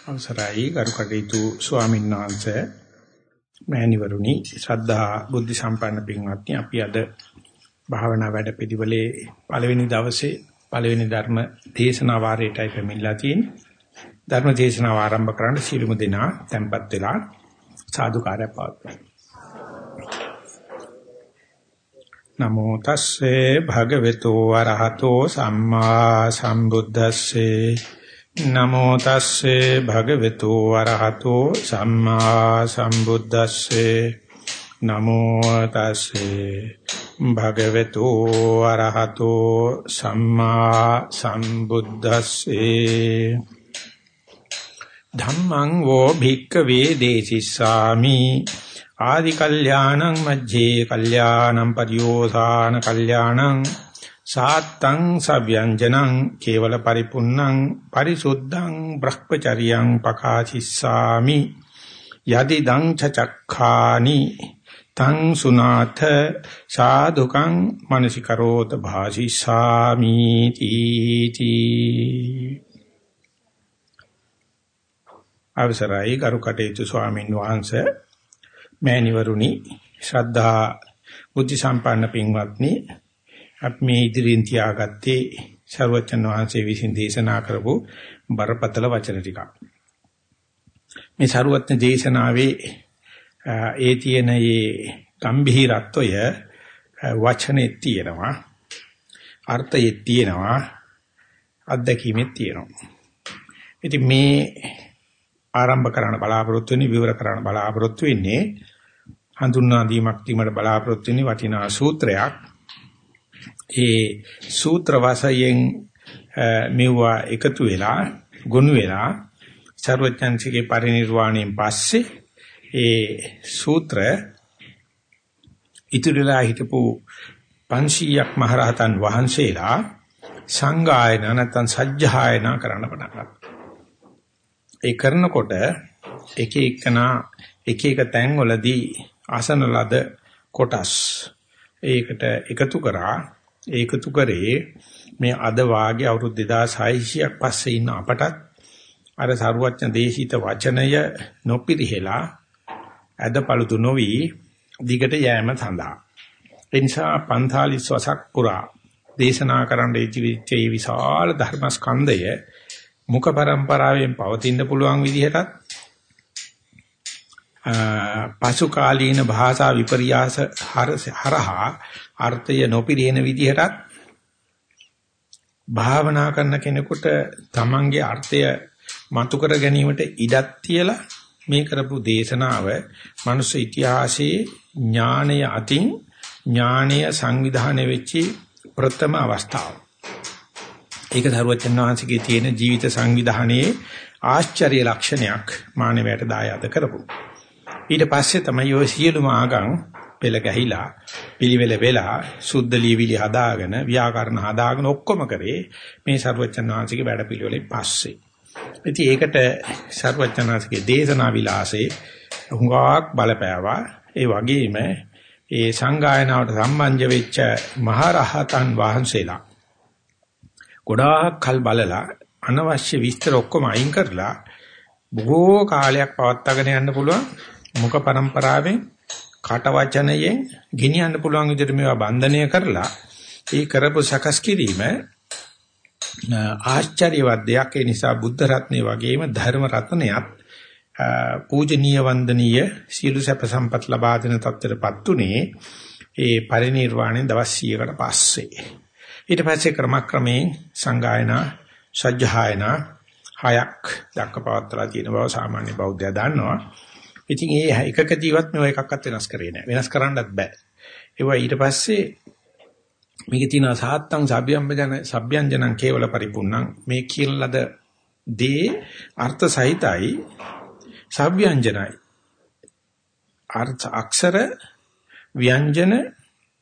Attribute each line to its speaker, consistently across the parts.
Speaker 1: අවසරයි ගරු කටයුතු ස්වාමීන් වහන්සේ මෑණිවරුනි ශ්‍රද්ධා බුද්ධ සම්පන්න පින්වත්නි අපි අද භාවනා වැඩ පිළිවෙලේ පළවෙනි දවසේ පළවෙනි ධර්ම දේශනා වාරයටයි පැමිණලා තියෙන්නේ. ධර්ම දේශනාව ආරම්භ කරන්න සීලමු දෙනා tempත් වෙලා සාදුකාරය පවත්වමු. නමෝ තස්සේ භගවතු වරහතෝ සම්මා සම්බුද්දස්සේ නමෝ තස්සේ භගවතු වරහතෝ සම්මා සම්බුද්දස්සේ. නමෝ තස්සේ භගවතු වරහතෝ සම්මා සම්බුද්දස්සේ. ධම්මං වෝ භික්කවේ දේසිස්සාමි. ආදි කල්යාණං මජ්ජේ කල්යාණං පරියෝසాన කල්යාණං සාත්තං සව්‍යංජනං කේවල පරිපුන්නං පරිසුද්ධං බ්‍රහ්මචරියං පකාචිස්සාමි යදි දං චක්ඛානි තං සුනාථ සාදුකං මනසිකරෝත භාසිස්සාමි තීති අවසරයි ගරු කටයුතු ස්වාමින් වහන්සේ මෑණිවරුනි ශ්‍රද්ධා බුද්ධ සම්පන්න පින්වත්නි අපි මේ ඉදිරියෙන් තියාගත්තේ ਸਰවචන් වහන්සේ විසින් දේශනා කරපු බරපතල වචන ටික. මේ ਸਰවඥ දේශනාවේ ඒ තියෙන ඒ ගැඹීරත්වය වචනේ තියෙනවා අර්ථයේ තියෙනවා අත්දැකීමේ තියෙනවා. ඉතින් මේ ආරම්භ කරන්න බලාපොරොත්තු වෙන්නේ විවර කරන්න බලාපොරොත්තු වෙන්නේ හඳුන්වා දීමක් දීමට බලාපොරොත්තු වෙන්නේ වටිනා සූත්‍රයක්. ඒ සූත්‍ර වාසයෙන් මෙවුවා එකතු වෙලා ගොනු වෙලා ਸਰවඥාන්සේගේ පරිණිරවාණයෙන් පස්සේ ඒ සූත්‍ර ඉතුරුලා හිටපු 500ක් මහරහතන් වහන්සේලා සංගායන නැත්නම් සජ්ජායන කරන්න පටන් ගත්තා. ඒ කරනකොට එක එකනා එක එක තැන්වලදී ආසන ලද කොටස් ඒකට එකතු කරා ඒකතු කරේ මේ අද වාගේ අවුරුදු 2600ක් පස්සේ ඉන්න අපටත් අර සරුවච්ච දේශිත වචනය නොපිරිහෙලා අදපළුදු නොවි දිගට යෑම සඳහා. ඒ නිසා 45 වසක් පුරා දේශනා කරන්න ඉතිවිච්ච විශාල ධර්මස්කන්ධය මුඛ પરම්පරාවෙන් පවතින්න පුළුවන් විදිහටත් පසු කාලීන භාෂා විපර්යාස හරහා අර්ථය නොපිරින විදිහටත් භාවනා කරන කෙනෙකුට තමන්ගේ අර්ථය මතු කර ගැනීමට ඉඩක් තියලා මේ කරපු දේශනාව මනුස්ස ඉතිහාසයේ ඥානය අතින් ඥානීය සංවිධානය වෙච්ච ප්‍රථම අවස්ථාව. ඒක ධර්මචන් වහන්සේගේ තියෙන ජීවිත සංවිධානයේ ආශ්චර්ය ලක්ෂණයක් මානවයට දායාද කරපු. ඊට පස්සේ තමයි ඔය සියලුම ආගම් පෙළ ගැහිලා පිළිවෙල වෙලා සුද්ධ ලියවිලි හදාගෙන ව්‍යාකරණ හදාගෙන ඔක්කොම කරේ මේ සර්වචන් වහන්සේගේ වැඩ පිළිවෙලෙන් පස්සේ. ඉතින් ඒකට සර්වචන් වහන්සේගේ දේශනා විලාසයේ හුඟක් බලපෑවා. ඒ වගේම ඒ සංගායනාවට සම්බන්ධ වෙච්ච මහරහතන් වහන්සේලා ගොඩාක් කල් බලලා අනවශ්‍ය විස්තර ඔක්කොම අයින් කරලා බොහෝ කාලයක් පවත්වාගෙන යන්න පුළුවන් මුඛ પરම්පරාවෙන් කට වචනයෙන් ගෙනියන්න පුළුවන් විදිහට මේවා බන්ධනය කරලා ඒ කරපු සකස් කිරීම ආශ්චර්යවත් දෙයක් ඒ නිසා බුද්ධ රත්නේ වගේම ධර්ම රත්නයත් පූජනීය වන්දනීය සීල සැප සම්පත් ලබා දෙන තත්ත්වයටපත් උනේ ඒ පරිණිරවාණය දවස් 100කට පස්සේ ඊට පස්සේ ක්‍රමක්‍රමයෙන් සංගායනා සජ්ජහායනා හයක් දක්වපවත්ලා තියෙන බව සාමාන්‍ය බෞද්ධයා දන්නවා. ඉතින් ඒ එකක ජීවත් මේ එකක්වත් වෙනස් කරේ නැහැ. වෙනස් කරන්නත් බෑ. ඒවා ඊට පස්සේ මේකේ තියෙන සාත්තං සබ්යම්බජන සබ්යංජනං කේවල පරිපූර්ණං මේ කියලද දේ අර්ථ සහිතයි සබ්යංජනයි අර්ථ අක්ෂර ව්‍යංජන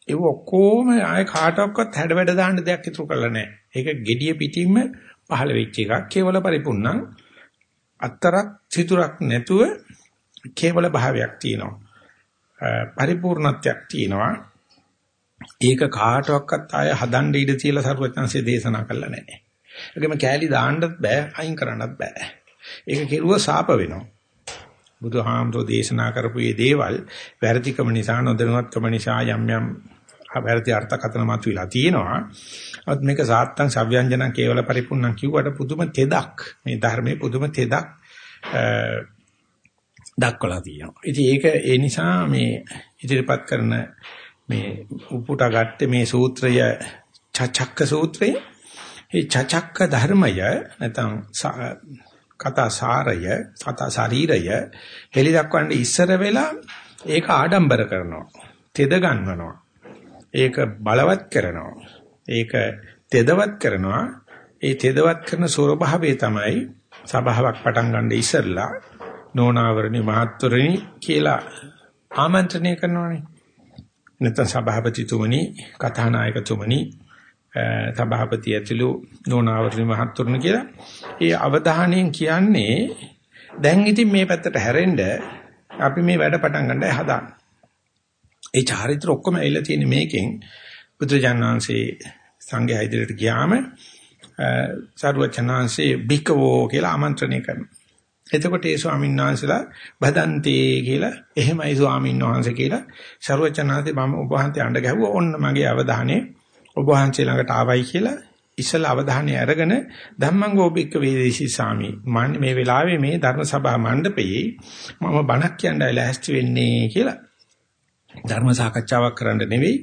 Speaker 1: ඒ ඔක්කොම ආය කාටවත් හැඩ වැඩ දාන්න දෙයක් ඉතුරු කරලා නැහැ. ඒක gediya පිටින්ම පහළ වෙච්ච එකක්. කේවල පරිපූර්ණං අතරක් සිතුරක් නැතුව කේවල භාවයක් තියෙනවා. පරිපූර්ණත්වයක් තියෙනවා. ඒක කාටවත් ආය හදන්න ඉඩ තියලා සරුවචන්සේ දේශනා කළා නැහැ. ඒකම කෑලි දාන්නත් බෑ, අයින් කරන්නත් බෑ. ඒක කෙරුව සාප වෙනවා. බුදුහාමුදුරෝ දේශනා කරපු මේ දේවල් වැරදිකම නිසා නොදැනුවත්කම නිසා යම් යම් වැරදි අර්ථකථන මතුවලා තියෙනවා. අත් මේක සාත්තං සව්‍යංජන කේවල පරිපූර්ණං කිව්වට පුදුම තෙදක් මේ ධර්මයේ පුදුම තෙදක් දක්වලා තියෙනවා. ඉතින් ඒක ඒ නිසා මේ ඉදිරිපත් කරන මේ උපුටා ගත්තේ මේ සූත්‍රය චචක්ක සූත්‍රය. මේ චචක්ක ධර්මය නැත්නම් කතා සාරය, කතා ශරීරය හෙලි දක්වන්න ඉස්සර වෙලා ඒක ආඩම්බර කරනවා. තෙද ගන්නනවා. ඒක බලවත් කරනවා. ඒක තෙදවත් කරනවා. ඒ තෙදවත් කරන ස්වභාවය තමයි සභාවක් පටන් ගන්න ඉස්සෙල්ලා නෝනාවරණි මහත්වරණි කියලා ආමන්ත්‍රණය කරනවානේ. නැත්නම් සභාපතිතුමනි, කථානායකතුමනි, සභාපති ඇතුළු නෝනාවරණි මහත්වරණි කියලා. ඒ අවධානයෙන් කියන්නේ දැන් ඉතින් මේ පැත්තට හැරෙන්න අපි මේ වැඩ පටන් ගන්නයි හදාන්නේ. ඒ චාරිත්‍ර ඔක්කොම ඇවිල්ලා තියෙන මේකෙන් බුදුජානනාංශේ සංඝයා ඉදිරියට ගියාම සරුවචනාංශේ බිකවෝ කියලා ආමන්ත්‍රණය කරනවා. එතකොට ඒ ස්වාමීන් වහන්සේලා බදන්තේ කියලා එහෙමයි ස්වාමීන් වහන්සේ කියලා සරුවචනාංශේ මම ඔබ වහන්සේ අඬ ගැහුවා. ඔන්න මගේ අවධානය ඔබ වහන්සේ ළඟට ආවයි කියලා ඉස්සලා අවධානය අරගෙන ධම්මංගෝ බික්ක වේදේශී සාමි මම මේ වෙලාවේ මේ ධර්ම සභා මණ්ඩපයේ මම බණක් කියන්නයි ලෑස්ති වෙන්නේ කියලා. ධර්ම සාකච්ඡාවක් කරන්න නෙවෙයි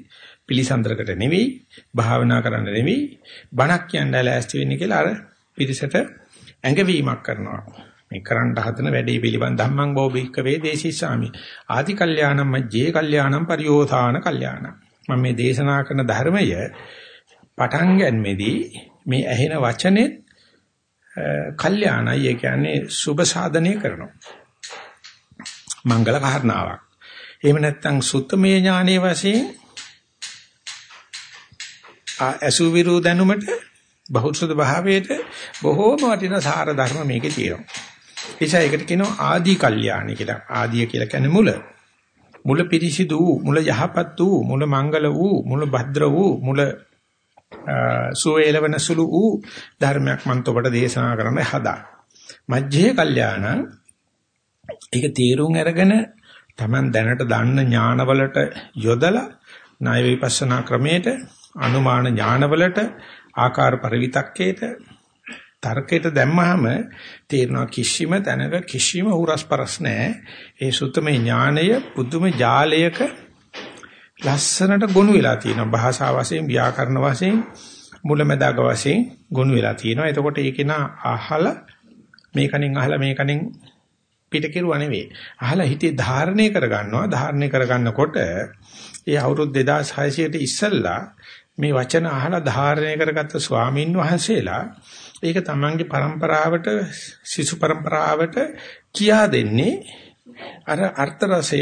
Speaker 1: පිළිසඳරකට නෙවෙයි භාවනා කරන්න නෙවෙයි බණක් කියන්නයි ලෑස්ති වෙන්නේ කියලා අර පිරිසට ඇඟවීමක් කරනවා. මේ කරන්න හදන වැඩේ පිළිබඳ ධම්මං බෝබික්ක වේදේශිස්සාමි ආදි කල්යාණම් මජ්ජේ කල්යාණම් පරියෝසాన කල්යාණම්. මම මේ දේශනා කරන ධර්මය පටන් ගන්නෙදී මේ ඇහෙන වචනේ කල්යාණයි. ඒ කියන්නේ සුබ සාධනය කරනවා. මංගල කාරණාවක්. එහෙම නැත්නම් සුත්තමේ ඥානයේ වශයෙන් අසුවිරු දැනුමට බහුසුද භාවයට බොහෝම වටිනා සාර ධර්ම මේකේ තියෙනවා. එيشා ඒකට කියනවා ආදී කල්යාණි කියලා. ආදිය කියලා කියන්නේ මුල. මුල පිරිසිදු වූ, මුල යහපත් වූ, මුල මංගල වූ, මුල භද්‍ර වූ, මුල සුවේලවන සුළු වූ ධර්මයක් මම ඔබට දේශනා කරන්න හදා. මජ්ජේ කල්යාණ ඒක තීරුම් අරගෙන Taman දැනට දන්න ඥානවලට යොදලා ණය විපස්සනා ක්‍රමයට අනුමාන ඥානවලට ආකාර පරිවිතක්කේට තර්කයට දැම්මහම තේරෙනවා කිසිම තැනක කිසිම උරස්පරස් නැහැ. ඒ සුත්තමේ ඥානය පුදුම ජාලයක ලස්සනට ගොනු වෙලා තියෙනවා. භාෂා වශයෙන්, ව්‍යාකරණ වශයෙන්, මුලැමැදාග වශයෙන් ගොනු වෙලා තියෙනවා. එතකොට ඒක නා අහලා මේකනින් අහලා මේකනින් පිට කෙරුවා නෙවෙයි. අහලා හිතේ ධාරණය කරගන්නවා. ධාරණය කරගන්නකොට ඒ අවුරුදු 2600ට ඉස්සෙල්ලා මේ වචන අහලා ධාරණය කරගත්ත ස්වාමින් වහන්සේලා ඒක තමන්ගේ પરම්පරාවට සිසු પરම්පරාවට කියා දෙන්නේ අර අර්ථ රසය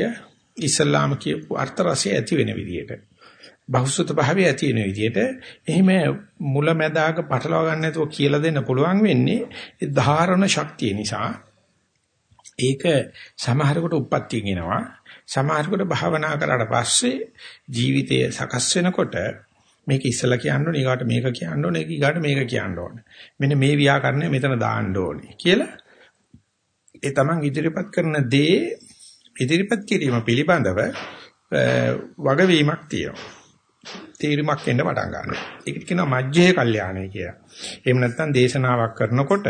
Speaker 1: ඉස්ලාම කියපු අර්ථ රසය ඇති වෙන විදිහට බහුසුත භාවය ඇති වෙන විදිහට එහෙම මුලැමැදාක පටලවා ගන්න නැතුව කියලා දෙන්න පුළුවන් වෙන්නේ ඒ ධාරණ ශක්තිය නිසා. ඒක සමහරකට උප්පත්තිය කියනවා සමහරකට භාවනා කරාට පස්සේ ජීවිතය සකස් වෙනකොට මේක ඉස්සලා කියන්න ඕනේ ඊගාට මේක කියන්න ඕනේ ඊගාට මේක කියන්න ඕනේ. මෙන්න මේ ව්‍යාකරණය මෙතන දාන්න ඕනේ කියලා ඒ තමන් ඉදිරිපත් කරන දේ ඉදිරිපත් කිරීම පිළිබඳව වගවීමක් තියෙනවා. තීරමක් එන්න පටන් ගන්නවා. ඒකට කියනවා මජ්ජේ කල්යාණය කියලා. එහෙම නැත්නම් දේශනාවක් කරනකොට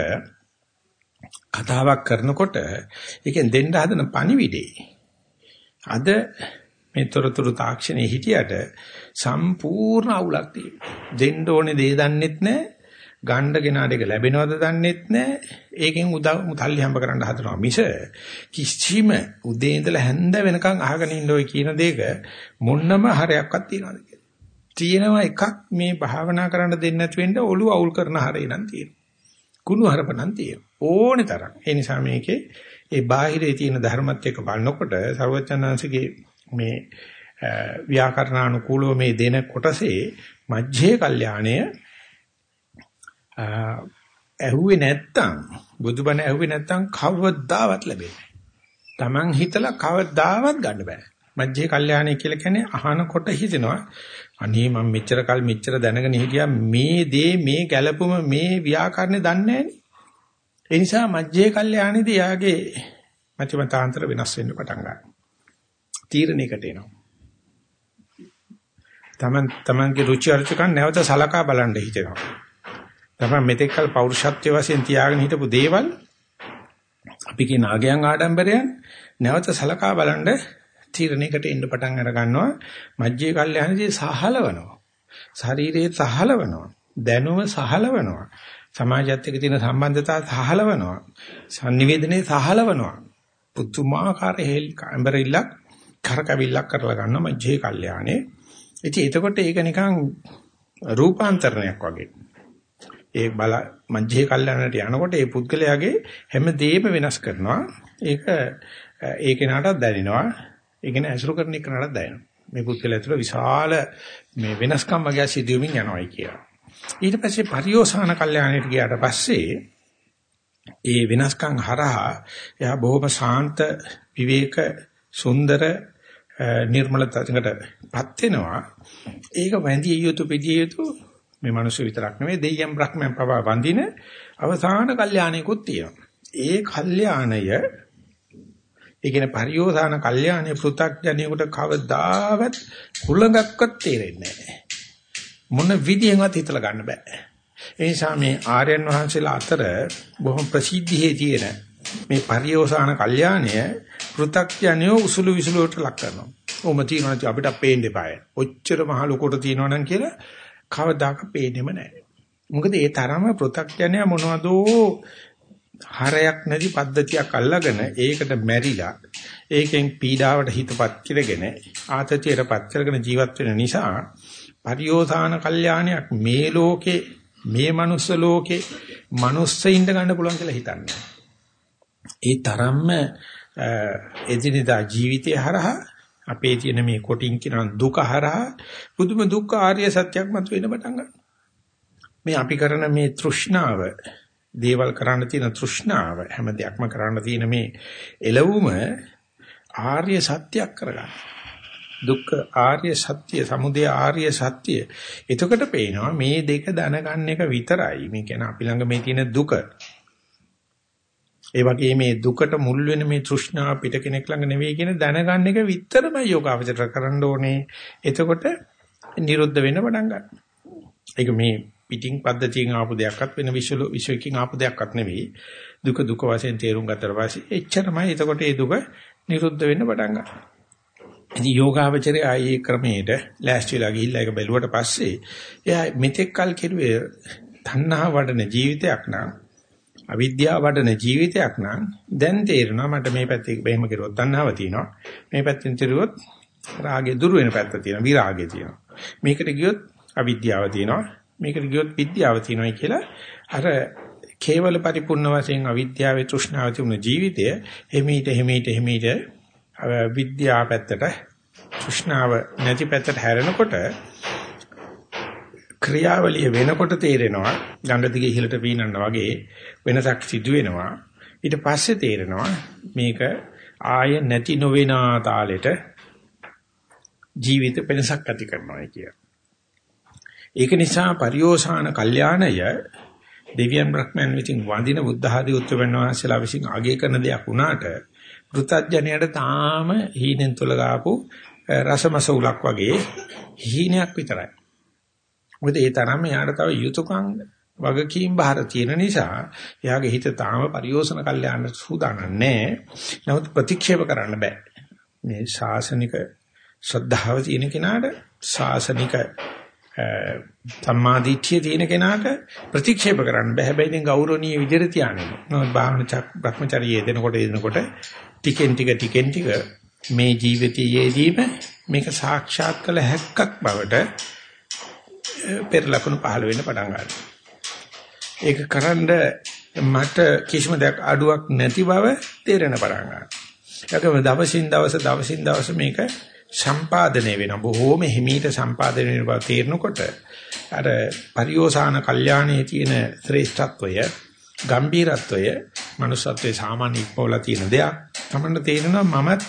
Speaker 1: කතාවක් කරනකොට ඒකෙන් දෙන්න හදන පණිවිඩේ. අද මේ තොරතුරු තාක්ෂණයේ හිටියට සම්පූර්ණ අවුලක් තියෙනවා. දෙන්න ඕනේ දේ දන්නෙත් නැහැ. ගණ්ඩ කෙනාට ඒක ලැබෙනවද දන්නෙත් නැහැ. ඒකෙන් උදව් මුතල්ලි හම්බ කරන්න හදනවා. මිස කිසිම උදේ ඉඳලා හැන්ද වෙනකන් අහගෙන ඉන්න ඔය කියන දෙයක මොන්නම හරයක්වත් තියනවද කියලා. තියෙනවා එකක් මේ භාවනා කරන්න දෙන්නේ නැති වෙන්න ඔළුව අවුල් කරන හරේ නම් තියෙනවා. කුණු හරපනම් තියෙනවා. ඕනේ තරම්. ඒ නිසා මේකේ ඒ බාහිරේ තියෙන ධර්මත් එක්ක බලනකොට ਸਰවචනංශගේ මේ ව්‍යාකරණානුකූලව මේ දෙන කොටසේ මජ්ජේ කල්යාණය ඇහුවේ නැත්තම් බුදුබණ ඇහුවේ නැත්තම් කවදාවත් ලැබෙන්නේ Taman හිතලා කවදාවත් ගන්න බෑ මජ්ජේ කල්යාණය කියලා කියන්නේ අහනකොට හිතෙනවා අනේ මම මෙච්චර කල් මෙච්චර දැනගෙන හිටියා මේ දේ මේ ගැළපුම මේ ව්‍යාකරණේ දන්නේ ඒ නිසා මජ්ජේ කල්යාණේදී යාගේ මතිමතාන්තර වෙනස් වෙන්න පටන් ගන්නවා. තීරණයකට එනවා. තමන් තමන්ගේ රුචි අරුචිකන් නැවත සලකා බලන්න හිතෙනවා. තමන් මෙතෙක්කල් පෞරුෂත්වයේ වශයෙන් තියාගෙන හිටපු දේවල් අපි කියන ආගයන් ආඩම්බරයන් නැවත සලකා බලන්න තීරණයකට එන්න පටන් අර ගන්නවා. මජ්ජේ කල්යාණදී සහලවනවා. ශරීරයේ සහලවනවා. දැනුම සහලවනවා. සමාජයත් එක්ක තියෙන සම්බන්ධතාව සහලවනවා. sannivedanaye සහලවනවා. පුතුමාකාර හේල් කැම්බරිල්ලක් කරකවිල්ලක් කරලා ගන්නවා මජ්ජේ කල්යාණේ. ඉතින් එතකොට ඒක නිකන් රූපාන්තරණයක් වගේ. ඒ බල මජ්ජේ කල්යාණයට යනකොට ඒ පුද්ගලයාගේ හැම දෙයක්ම වෙනස් කරනවා. ඒක ඒ කෙනාටත් දැනෙනවා. ඒ කියන්නේ ඇසුරු කරන එකනටත් දැනෙනවා. මේ පුද්ගලයා ඇතුළ විශාල මේ වෙනස්කම් වගේ සිදුවමින් යනවායි කියලා. ඊට පස්සේ පරිෝසాన කල්යාණයට ගියාට පස්සේ ඒ වෙනස්කම් හරහා එයා බොහොම සාන්ත විවේක සුන්දර නිර්මල තත්යකටපත් වෙනවා. ඒක වැඳිය යුතු පිළිය යුතු මේ මිනිස්සු විතරක් නෙවෙයි දෙයයන් බ්‍රහ්මයන් පවා වඳින අවසාන කල්යාණිකුත් තියෙනවා. ඒ කල්යාණය ඒ කියන්නේ පරියෝසాన කල්යාණේ පෘ탁ජනියෙකුට කවදාවත් කුලඟක්වත් තේරෙන්නේ නැහැ. මොන විදියෙන්වත් හිතලා ගන්න බෑ. ඒ නිසා මේ ආර්යයන් වහන්සේලා අතර බොහොම ප්‍රසිද්ධියේ තියෙන මේ පරියෝසాన කල්යාණය පෘ탁ඥයෝ උසුළු විසුළුවට ලක් කරනවා. ඔහොම තියෙනවා අපිට පේන්න එපාය. ඔච්චර මහ ලොකෝට තියෙනවනම් කියලා කවදාක පේන්නෙම නැහැ. මොකද ඒ තරම පෘ탁ඥය මොනවදෝ හරයක් නැති පද්ධතියක් අල්ලාගෙන ඒකට මැරිලා ඒකෙන් පීඩාවට හිතපත් කරගෙන ආතතියටපත් කරගෙන ජීවත් වෙන නිසා පරියෝසాన කල්යාණයක් මේ ලෝකේ මේ manuss ලෝකේ manussෙ ඉඳ ගන්න පුළුවන් කියලා හිතන්නේ. ඒ තරම්ම එදිනදා ජීවිතය හරහා අපේ තියෙන මේ කොටින් කියන දුක හරහා පුදුම දුක් ආර්ය සත්‍යයක් මත වෙන පටන් ගන්නවා. මේ අපි කරන මේ තෘෂ්ණාව දේවල් කරන්න තියෙන තෘෂ්ණාව හැම දෙයක්ම කරන්න තියෙන මේ එළවුම ආර්ය සත්‍යයක් කරගන්න. දුක්ඛ ආර්ය සත්‍ය, සමුදය ආර්ය සත්‍ය. එතකොට පේනවා මේ දෙක දැනගන්න එක විතරයි. මේ කියන්නේ අපි ළඟ මේ තියෙන දුක. ඒ වගේ මේ දුකට මුල් වෙන මේ තෘෂ්ණාව පිට කෙනෙක් ළඟ නෙවෙයි කියන දැනගන්න එක විතරමයි යෝගාවචර කරන්න ඕනේ. එතකොට නිරුද්ධ වෙන්න පටන් ගන්නවා. ඒක මේ පිටින් පද්ධතියෙන් ආපු දෙයක්වත් වෙන විශ්ව විශ්වකින් ආපු දෙයක්වත් නෙවෙයි. දුක දුක වශයෙන් තේරුම් ගත්තට පස්සේ එච්චරමයි එතකොට ඒ දුක නිරුද්ධ වෙන්න පටන් ගන්නවා. ඉතින් යෝගාවචරය ආයේ ක්‍රමයට ලෑස්තිලා ගිහිල්ලා ඒක බැලුවට පස්සේ එයා මෙතෙක් කල් කෙරුවේ තණ්හා වඩන ජීවිතයක් නම් අවිද්‍යාව වඩන ජීවිතයක් නම් දැන් තේරෙනවා මට මේ පැත්තේ බෙහෙම කෙරුවොත් තණ්හාව තියෙනවා. මේ පැත්තෙන් කෙරුවොත් රාගය දුරු වෙන පැත්ත තියෙනවා විරාගය තියෙනවා. මේකට ගියොත් අවිද්‍යාව තියෙනවා. මේකට ගියොත් විද්‍යාව තියෙනවායි කියලා අර කේවල පරිපූර්ණ වශයෙන් අවිද්‍යාවේ තෘෂ්ණාව තිබුණ ජීවිතය හිමීට හිමීට හිමීට විද්‍යාව පැත්තට තෘෂ්ණාව නැති පැත්තට හැරෙනකොට ක්‍රියාවලිය වෙනකොට තේරෙනවා ගඟ දිගේ ඉහළට පීනනවා වගේ වෙනසක් සිදු වෙනවා ඊට පස්සේ තේරෙනවා මේක ආය නැති නොවෙනා තාලෙට ජීවිත වෙනසක් ඇති කරනවා කියලා ඒක නිසා පරිෝසాన කල්යාණය දෙවියන් බ්‍රහ්මයන් විසින් වඳින බුද්ධ ආදී උත්තරවන් වහන්සේලා විසින් අගය කරන දෙයක් වුණාට පෘථජ්ජනයට තාම හීනෙන් තුල ගාපු රසමස උලක් වගේ හීනයක් විතරයි. මොකද ඒ තරම් එයාට තව යුතුයකම් වගකීම් බාර තියෙන නිසා එයාගේ හිත තාම පරිෝසන කල්යාණ සූදානම් නැහැ. නමුත් ප්‍රතික්ෂේප කරන්න බෑ. මේ ශාසනික ශ්‍රද්ධාව තියෙන කෙනාට ශාසනික සම්මාදිට්ඨිය තියෙන කෙනාට ප්‍රතික්ෂේප කරන්න බෑ. හැබැයි ඉතින් ගෞරවනීය විදිහට තියාගෙන. නමුත් භාවනා භ්‍රමචාරියේ දෙනකොට දෙනකොට ටිකෙන් ටික ටිකෙන් ටික මේ ජීවිතයේදීම මේක සාක්ෂාත් කළ හැක්කක් බවට පෙර ලකුණු පහළ වෙන්න පටන් ගන්නවා. ඒක කරන්ඩ මට කිසිම දෙයක් අඩුවක් නැති බව තේරෙන පටන් ගන්නවා. ඒකම දවසින් දවස දවසින් දවස මේක සම්පාදනය වෙනවා. බොහෝම හිමීට සම්පාදනය වෙන බව තේරෙනකොට අර පරිෝසాన කල්යාණයේ තියෙන ශ්‍රේෂ්ඨත්වය, ගම්බීරත්වය, manussත්වයේ සාමාන්‍ය ඉක්මවලා තියෙන දෙයක්. තමන්න තේරෙනවා මමත්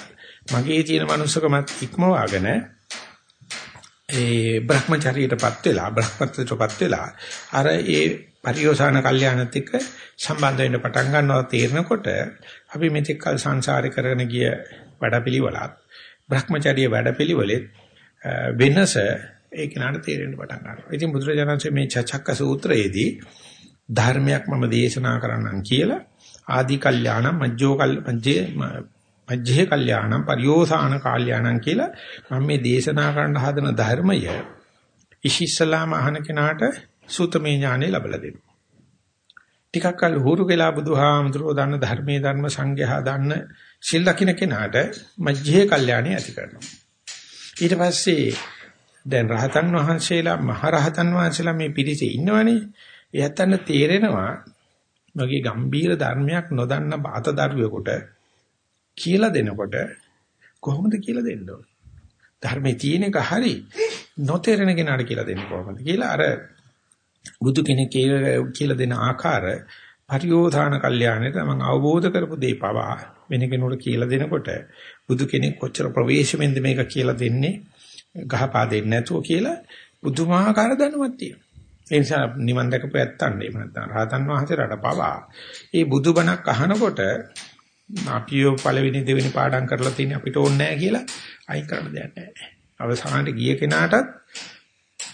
Speaker 1: මගේ තියෙන manussකමත් ඉක්මවාගෙන ඒ Brahmacharyaටපත් වෙලා Brahmacharyaටපත් වෙලා අර ඒ පරිෝසాన කල්යාණත් එක්ක සම්බන්ධ වෙන්න පටන් ගන්නවා තේරෙනකොට අපි මෙතෙක් කල සංසාරේ කරගෙන ගිය වැඩපිළිවෙලත් Brahmacharya වැඩපිළිවෙලෙත් වෙනස ඒ කෙනාට තේරෙන්න පටන් ගන්නවා. ඉතින් බුදුරජාණන්සේ මේ චචක්ක සූත්‍රයේදී ධර්මයක් මම දේශනා කරන්නම් කියලා ආදි කල්යාණ මජ්ජෝ කල් මජ්ජේ මජ්ජේ කල්යාණම් පරියෝසాన කල්යාණම් කියලා මම මේ දේශනා කරන්න හදන ධර්මය ඉෂිස්සලාම අහන කෙනාට සූතමේ ඥානෙ ලැබලා දෙනවා. ටිකක් කල් හුරු වෙලා බුදුහාමුදුරෝ දන්න ධර්මයේ ධර්ම සංඝයා දන්න සිල් දකින්න කෙනාට මජ්ජේ කල්යාණි ඇති කරනවා. ඊට පස්සේ දැන් රහතන් වහන්සේලා මහ රහතන් වහන්සේලා මේ පිරිසේ ඉන්නවනේ. එයත්න්න තේරෙනවා මගේ ගම්බීර ධර්මයක් නොදන්න බාත දරුවෙකුට කියලා දෙනකොට කොහොමද කියලා දෙන්න ඕන? ධර්මයේ තියෙන එක හරි නොතේරෙන කෙනාට කියලා දෙන්නේ කොහොමද කියලා අර බුදු කෙනෙක් කියලා දෙන ආකාර පරියෝධාන කල්යාණයට මම අවබෝධ කරපු දේ පවා වෙන කෙනෙකුට කියලා දෙනකොට බුදු කෙනෙක් කොච්චර ප්‍රවේශමෙන්ද මේක කියලා දෙන්නේ ගහපා දෙන්නේ නැතුව කියලා බුදුමාහාකාර දැනුමක් තියෙනවා. ඒ නිසා නිවන් දැකපු ඇත්තන් එහෙම නැත්නම් රහතන් වහන්සේලාට පවා මේ බුදුබණක් අහනකොට අපියෝ පළවෙනි දෙවෙනි පාඩම් කරලා තියෙන අපිට ඕනේ නැහැ කියලා අයින් කරන්න දෙයක් නැහැ. අවසානට ගිය කෙනාටත්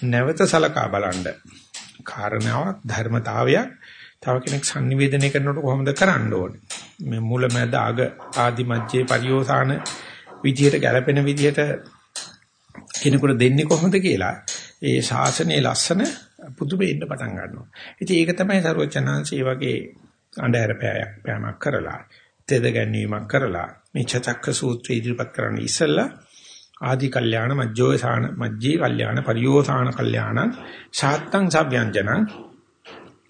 Speaker 1: නැවත සලකා බලන්න කාරණාවක් ධර්මතාවයක් තව කෙනෙක් sannivedanaya කරනකොට කොහොමද කරන්න ඕනේ මේ මුල මැද අග ආදි මැජේ පරිෝසాన විදියට ගැලපෙන විදියට කෙනෙකුට දෙන්නේ කොහොමද කියලා ඒ ශාසනයේ ලස්සන පුදුම එන්න පටන් ගන්නවා. ඉතින් ඒක තමයි සරුවචනාංශී වගේ අnder පෑයක් පෑමක් කරලා තෙද ගැනීමක් කරලා මේ චතක්ක සූත්‍රය ඉදිරිපත් කරන්න ඉස්සෙල්ලා ආදි කල්යාණ මජ්ජෝසාන මජ්ජී කල්යාණ පරියෝසාන කල්යාණ සාත්තං සව්‍යංජන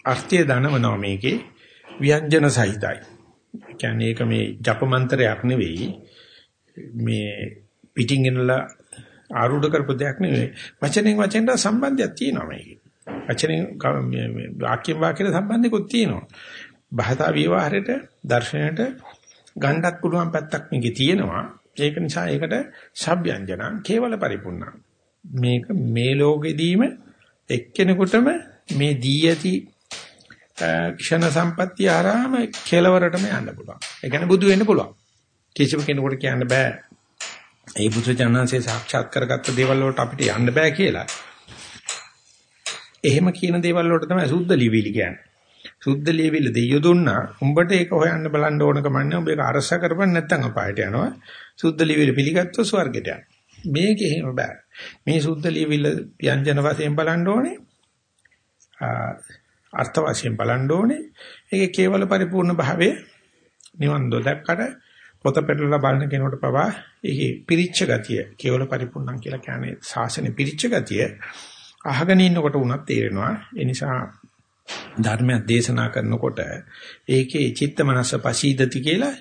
Speaker 1: අර්ථය දනවනවා මේකේ ව්‍යංජන සහිතයි. කියන්නේ ඒක මේ ජප මන්ත්‍රයක් නෙවෙයි මේ පිටින් එනලා ආරූඪ කරපු දෙයක් නෙවෙයි වචනෙන් වචෙන්ට සම්බන්ධයක් තියෙනවා මේකේ. වචනෙන් වාක්‍යයෙන් වාක්‍යයට සම්බන්ධිකුත් තියෙනවා. භාෂා විවහාරයට දර්ශනයට ගණ්ඩක් පුළුවන් පැත්තක් මේකේ තියෙනවා. ඒක නිසා ඒකට සබ්යංජන කේවල පරිපූර්ණ. මේක මේ ලෝකෙදීම එක්කෙනෙකුටම මේ දී ඇති ක්ෂණ සම්පත්තිය ආරාම කෙලවරටම යන්න පුළුවන්. ඒ කියන්නේ බුදු වෙන්න පුළුවන්. කිසිම කෙනෙකුට කියන්න බෑ. ඒ බුදු ජානන්සේ සාක්ෂාත් කරගත්ත දේවල් වලට අපිට යන්න බෑ කියලා. එහෙම කියන දේවල් වලට තමයි සුද්ධ ලිවිලි කියන්නේ. සුද්ධ ලියවිල්ල දෙයියෝ දුන්නා. උඹට ඒක හොයන්න බලන්න ඕන කමන්නේ. උඹ ඒක අරස කරපන් නැත්නම් අපායට යනවා. සුද්ධ ලියවිල්ල පිළිගත්තොත් ස්වර්ගයට යනවා. මේක එහෙම බෑ. මේ සුද්ධ ලියවිල්ල ව්‍යංජන වශයෙන් බලන්න ඕනේ. අර්ථ වශයෙන් බලන්න ඕනේ. ඒකේ කේවල පරිපූර්ණ භාවයේ නිවන් දොදක්කට පොත පෙරලලා බලන කෙනෙකුට පවා ඒකේ පිරිච්ච ගතිය කේවල පරිපූර්ණම් කියලා කියන්නේ ශාසනේ පිරිච්ච ගතිය අහගෙන ඉන්නකොට උනත් තේරෙනවා. ඒ නිසා ධර්මයක් දේශනා කරනකොට ඒකේ චිත්ත මනස පසීදති කියලා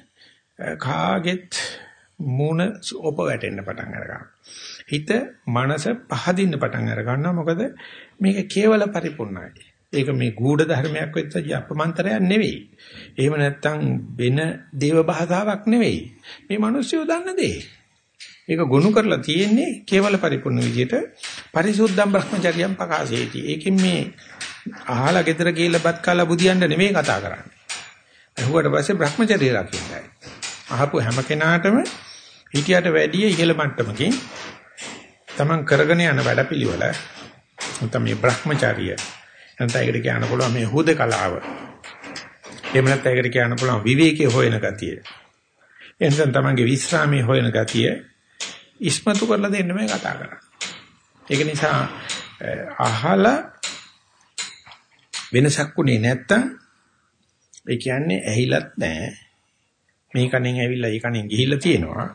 Speaker 1: කාගෙත් මූණ ඔප වැටෙන්න පටන් අරගන්නවා. හිත මනස පහදින්න පටන් අර ගන්නවා මොකද මේක කේවල පරිපූර්ණයි. ඒක මේ ගූඪ ධර්මයක් වෙච්ච අපමන්තරයක් නෙවෙයි. එහෙම නැත්නම් වෙන දේව භාෂාවක් නෙවෙයි. මේ මිනිස්සු දන්න දේ. ඒක ගොනු කරලා තියෙන්නේ කේවල පරිපූර්ණ විදියට පරිසුද්ධම් බ්‍රහ්මචර්යම් පකාශේති. ඒකෙන් මේ අහලා ගෙදර ගිහලා බත් කාලා බුදියන්න නෙමෙයි කතා කරන්නේ. අහුවට පස්සේ Brahmacharya රකින්නයි. අහපු හැම කෙනාටම හිටියට වැඩිය ඉහළ මට්ටමකින් තමන් කරගෙන යන වැඩපිළිවෙල නැත්නම් මේ Brahmacharya නැත්නම් ඒකට කියන්න පුළුවන් මේ හුදකලාව. එහෙම නැත්නම් ඒකට කියන්න පුළුවන් විවේකයේ හොයන ගතිය. එනිසා තමන්ගේ විස්රාමයේ හොයන ගතිය ඉස්මතු කරලා දෙන්න මේ කතා කරන්නේ. ඒක නිසා අහලා වෙනසක් උනේ නැත්තම් ඒ කියන්නේ ඇහිලත් නැහැ. මේ කණෙන් ඇවිල්ලා ඒ කණෙන් ගිහිල්ලා තියෙනවා.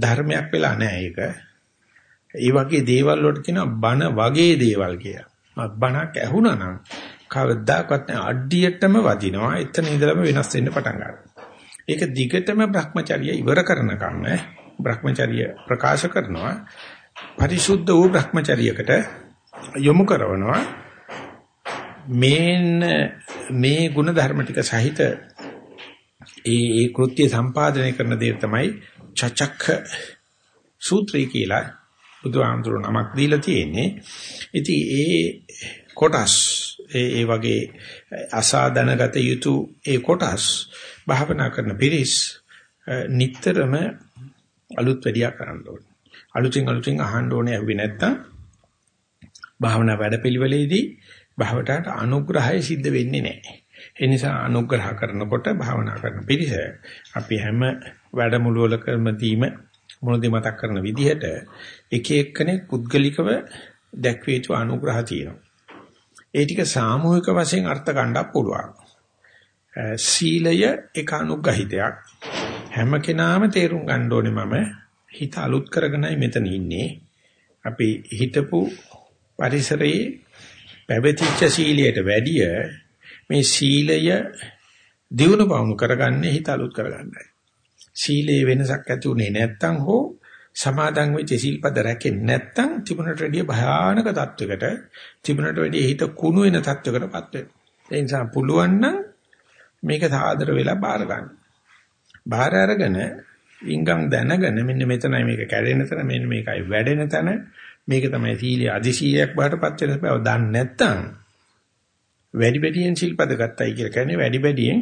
Speaker 1: ධර්මයක් වෙලා නැහැ ඒක. ඒ වගේ දේවල් වලට කියනවා බන වගේ දේවල් කියලා. බණක් ඇහුණා නම් කවදාකවත් අඩියටම වදිනවා. එතන ඉඳලම වෙනස් වෙන්න පටන් ගන්නවා. ඒක දිගටම Brahmacharya ඉවර කරනකම් Brahmacharya ප්‍රකාශ කරනවා. පරිසුද්ධ වූ Brahmacharyaකට යොමු කරනවා. මේන මේ ගුණ ධර්ම ටික සහිත ඒ ඒ කෘත්‍ය සම්පාදනය කරන දේ තමයි චචක්ඛ සූත්‍රය කියලා බුදුහාමුදුරු නමක් දීලා තියෙන්නේ. ඉතින් ඒ කොටස් ඒ ඒ වගේ අසාධනගත යුතු ඒ කොටස් භාවනා කරන පිරිස් නිටතරම අලුත් වැඩියා කරන්න ඕනේ. අලුතින් අලුතින් අහන්න ඕනේ ඇව්වේ නැත්තම් භාවනා වැඩපිළිවෙලේදී භාවටට අනුග්‍රහය සිද්ධ වෙන්නේ නැහැ. ඒ නිසා අනුග්‍රහ කරනකොට භාවනා කරන පිරිස අපි හැම වැඩමුළුවලකම දීම මොනදී මතක් කරන විදිහට එක එක්කෙනෙක් පුද්ගලිකව දැක්විය යුතු අනුග්‍රහ තියෙනවා. ඒ ටික සාමූහික වශයෙන් අර්ථ ගන්නත් පුළුවන්. සීලය එක අනුග්‍රහිතයක්. හැම කෙනාම තේරුම් ගන්න ඕනේ මම හිත අලුත් කරගෙනයි මෙතන ඉන්නේ. අපි හිතපු පරිසරයේ පැවතිච්ච සීලයට වැඩිය මේ සීලය දිනු පවුණු කරගන්නේ හිත අලුත් කරගන්නයි. සීලේ වෙනසක් ඇති උනේ නැත්තම් හෝ සමාදන් වෙච්ච සීල්පද රැකෙන්නේ නැත්තම් තිබුණට වැඩිය භයානක තත්වයකට තිබුණට වැඩිය හිත කුණු වෙන තත්වයකටපත් වෙනවා. ඒ නිසා පුළුවන් නම් මේක සාදර වෙලා බාර ගන්න. බාර අරගෙන ඉංගම් දැනගෙන මෙන්න මෙතනයි මේක කැඩෙන තැන මෙන්න මේකයි වැඩෙන තැන මේක තමයි සීලිය අධිශීලයක් බාටපත් වෙන බව දන්නේ නැත්තම් වැඩි වැඩියෙන් සිල්පද ගත්තයි කියලා කියන්නේ වැඩි වැඩියෙන්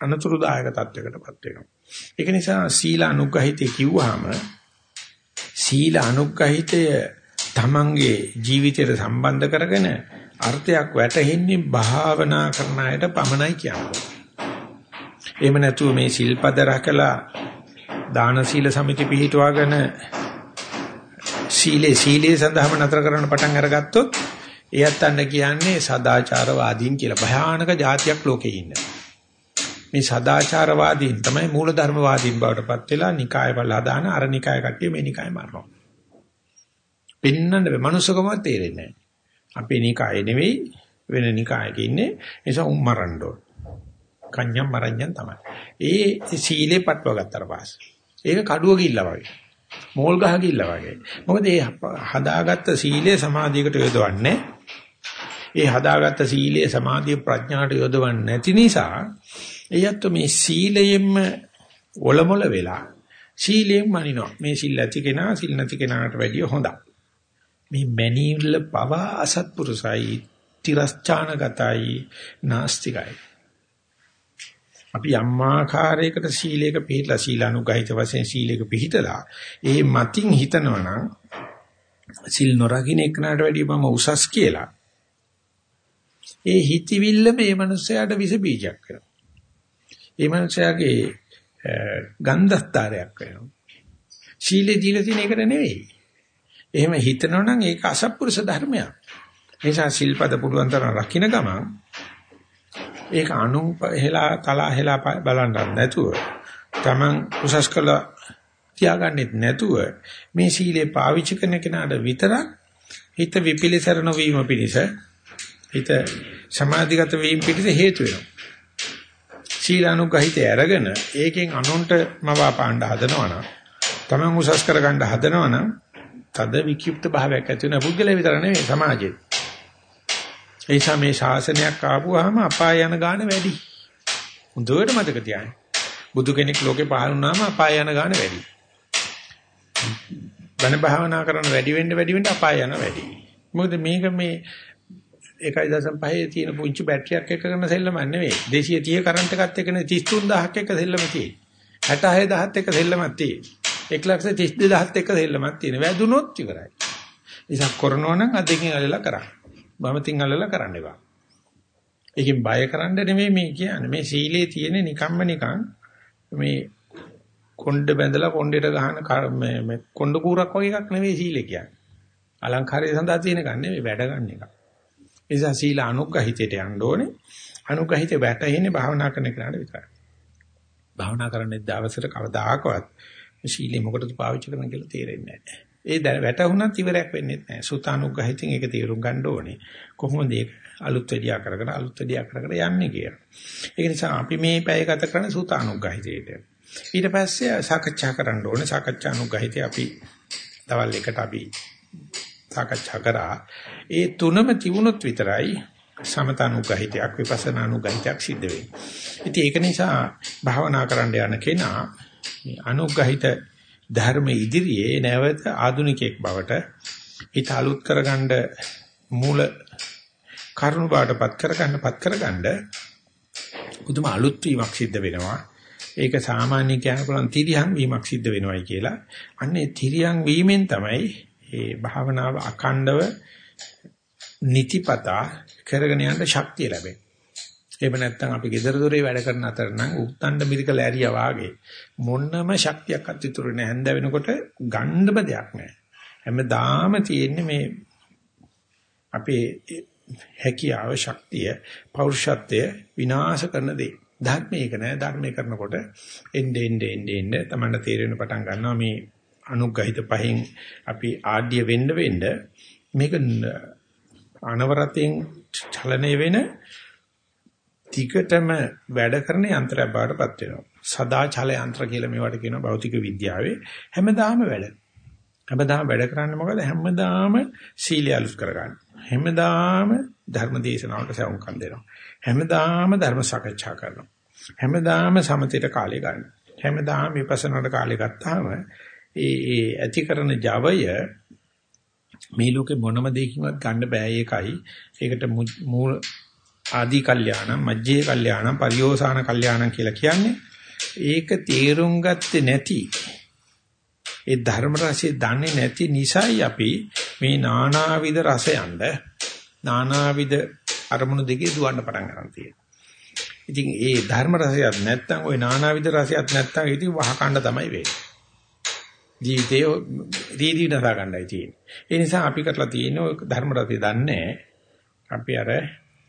Speaker 1: අනතුරුදායක තත්වයකටපත් වෙනවා. ඒක නිසා සීල අනුග්‍රහිතය කිව්වහම සීල අනුග්‍රහිතය තමන්ගේ ජීවිතයට සම්බන්ධ කරගෙන අර්ථයක් වැටහෙන්නේ භාවනා කරන අයට පමණයි කියන්නේ. එහෙම නැතුව මේ සිල්පද රැකලා දාන සීල සමිති පිහිටුවාගෙන සීලේ සීලේ සඳහාම නතර කරන්න පටන් අරගත්තොත් එයත් අන්න කියන්නේ සදාචාරවාදීන් කියලා භයානක જાතියක් ලෝකේ ඉන්නවා. මේ සදාචාරවාදීන් තමයි මූලධර්මවාදීන් බවට පත් වෙලා නිකාය බල හදාන අර නිකාය කට්ටිය මේ නිකාය මරනවා. පෙන්නන්න බෑ මනුස්සකම තේරෙන්නේ නැහැ. අපේ නිකාය නෙවෙයි වෙන නිකායක ඉන්නේ නිසා උන් මරන්න ඕන. කන්‍යම් මරඤ්ඤම් තමයි. ඒ සීලේ පටව ගත්තට පස්සේ. ඒක කඩුව කිල්ලා වගේ. මෝල් ගහ කිල්ලා වගේ. මොකද ඒ හදාගත්ත සීලය සමාධියකට යොදවන්නේ. ඒ හදාගත්ත සීලය සමාධිය ප්‍රඥාට යොදවන්නේ නැති නිසා එයත් මේ සීලයෙන්ම ඔලමුල වෙලා සීලයෙන් මනිනවා. මේ සිල් ඇති කෙනා සිල් නැති කෙනාට වැඩිය හොඳයි. මේ මැනීල්ල පව අසත්පුරුසයි, තිරස්චානගතයි, නාස්තිකයි. අපි අම්මාකාරයකට සීලයක පිළිලා සීලානුගහිත වශයෙන් සීලයක පිළිතලා ඒ මතින් හිතනවනම් සිල් නොරකින්න එක්කනට වැඩිය මම උසස් කියලා. ඒ හිතවිල්ල මේ මනුස්සයාට විස බීජයක් වෙනවා. ඒ මනුස්සයාගේ ගන්ධස්තරයක් වෙනවා. සීලේ දීලා තියෙන එකට නෙවෙයි. එහෙම හිතනවනම් ඒක අසත්පුරුෂ ධර්මයක්. ඒ නිසා සිල්පද පුළුවන් තරම් රකින්න ගමන් ඒක අනු හෙලා තලා හෙලා බලන්නත් නැතුව Taman උසස් කළ තියාගන්නෙත් නැතුව මේ සීලේ පාවිච්චි කරන කෙනාට විතරක් හිත විපිලිසර නොවීම පිණිස හිත සමාධිගත වීම පිණිස හේතු වෙනවා. සීලානුගහිතය අරගෙන ඒකෙන් අනුන්ට මවා පාණ්ඩ හදනවනම් Taman උසස් කරගන්න හදනවනම් තද වික්ෂිප්ත භාවයක් ඇති වෙන පුද්ගලයා විතර නෙවෙයි සමාජෙත්. ඒ නිසා මේ ශාසනයක් ආපුවාම අපාය යන ගාණ වැඩි. හොඳට මතක තියාගන්න. බුදු කෙනෙක් ලෝකේ පහළ වුණාම අපාය යන ගාණ වැඩි. බණ භාවනා කරන වැඩි වෙන්න වැඩි වෙන්න අපාය යන වැඩි. මොකද මේක මේ 1.5 තියෙන පුංචි බැටරියක් එක කරන සෙල්ලම නෙවෙයි. 230 කරන්ට් එකත් එක්කනේ 33000ක් එක සෙල්ලම තියෙන්නේ. 66000ත් එක සෙල්ලමක් තියෙන්නේ. 132000ත් එක සෙල්ලමක් තියෙන. වැදුනොත් ඉවරයි. ඉතින් කරනවා නම් අදකින් අල්ලලා කරා. බමතින් අල්ලලා කරන්න එපා. ඒකෙන් බය කරන්න නෙමෙයි මේ කියන්නේ. මේ සීලේ තියෙන නිකම්ම නිකන් මේ කොණ්ඩ බැඳලා කොණ්ඩේට ගහන මේ කොණ්ඩ කූරක් වගේ එකක් නෙමෙයි සීලේ කියන්නේ. අලංකාරය සඳහා තියෙන එකක් නෙමෙයි වැඩ ගන්න එක. ඒ නිසා සීල අනුග්‍රහිතයට යන්න ඕනේ. අනුග්‍රහිතේ වැටෙන්නේ භාවනා කරන කෙනාට විතරයි. භාවනා කරන්නේ දවසට කවදාකවත් සීලෙ මොකටද පාවිච්චි කරන්න කියලා තේරෙන්නේ නැහැ. ඒ වැටුණත් ඉවරයක් වෙන්නේ නැහැ. සුතානුග්‍රහිතින් ඒක තේරුම් ගන්න ඕනේ. කොහොමද ඒක අලුත් වැඩියා කරගෙන අලුත් වැඩියා කර කර යන්නේ කියලා. ඒක නිසා අපි මේ පැය ගත කරන සුතානුග්‍රහිතේට. ඊට පස්සේ සාකච්ඡා කරන්න ඕනේ. සාකච්ඡානුග්‍රහිතේ අපි දවල් එකට අපි සාකච්ඡා කරා. ඒ තුනම තිබුණොත් විතරයි සමතනුග්‍රහිතයක් විපස්සනානුග්‍රහිතයක් සිද්ධ වෙන්නේ. ඉතින් ඒක නිසා භාවනා කරන්න යන කෙනා මේ අනුග්‍රහිත ධර්ම ඉදිරියේ නැවත ආදුනිකෙක් බවට හිත අලුත් කරගන්න මූල කරුණු බාටපත් කරගන්නපත් කරගන්න පුදුම අලුත් වීමක් සිද්ධ වෙනවා. ඒක සාමාන්‍ය කියන පුළුවන් තිරියන් වීමක් සිද්ධ වෙනවයි කියලා. අන්නේ තිරියන් වීමෙන් තමයි මේ භාවනාව අඛණ්ඩව නිතිපතා කරගෙන යන්න ශක්තිය ලැබෙන්නේ. එහෙම නැත්නම් අපි gedara dore වැඩ කරන අතර නම් උත්තණ්ඩ මිරිකල ඇරියා වාගේ මොන්නම ශක්තියක් අත්විතුරු නැහැ. හැන්ද වෙනකොට ගණ්ඩම දෙයක් නැහැ. හැමදාම තියෙන්නේ මේ අපේ හැකියාව ශක්තිය පෞරුෂත්වය විනාශ කරන දේ. ධර්මයක නෑ ධර්මය කරනකොට එnde ende ende ende තමන්ට තේරෙන පටන් ගන්නවා මේ අනුග්‍රහිත පහෙන් අපි ආඩ්‍ය වෙන්න වෙන්න මේක අනවරතෙන් චලනය වෙන ටිකටම වැඩ කරන යන්ත්‍රයක් බවටපත් වෙනවා. සදාචල යන්ත්‍ර කියලා මේවට කියනවා භෞතික විද්‍යාවේ හැමදාම වැඩ. හැමදාම වැඩ කරන්නේ මොකද? හැමදාම සීලය අලුත් කරගන්න. හැමදාම ධර්ම දේශනාවට සවුම්කම් දෙනවා. හැමදාම ධර්ම සාකච්ඡා කරනවා. හැමදාම සමතේට කාලය ගන්නවා. හැමදාම විපස්සනාට කාලය ගත්තාම ඒ ඒ ඇති කරන Javaය මේ ලෝකේ මොනම දෙයකින්වත් ගන්න බෑ ඒකයි. ඒකට මූල ආදී කල්යාණම් මජ්ජේ කල්යාණම් පරියෝසాన කල්යාණම් කියලා කියන්නේ ඒක තේරුම් ගත්තේ නැති ඒ ධර්ම රසය දන්නේ නැති නිසායි අපි මේ නානාවිද රසයන්ද නානාවිද අරමුණු දෙකේ දුවන්න පටන් ගන්න තියෙනවා. ඉතින් ඒ ධර්ම රසයත් නැත්තම් ওই නානාවිද රසයත් නැත්තම් ඉතින් වහකණ්ඩ තමයි වෙන්නේ. ජීවිතේ දීදී නසා ගන්නයි තියෙන්නේ. ඒ නිසා අපි කරලා තියෙන්නේ ධර්ම රසය දන්නේ අපි අර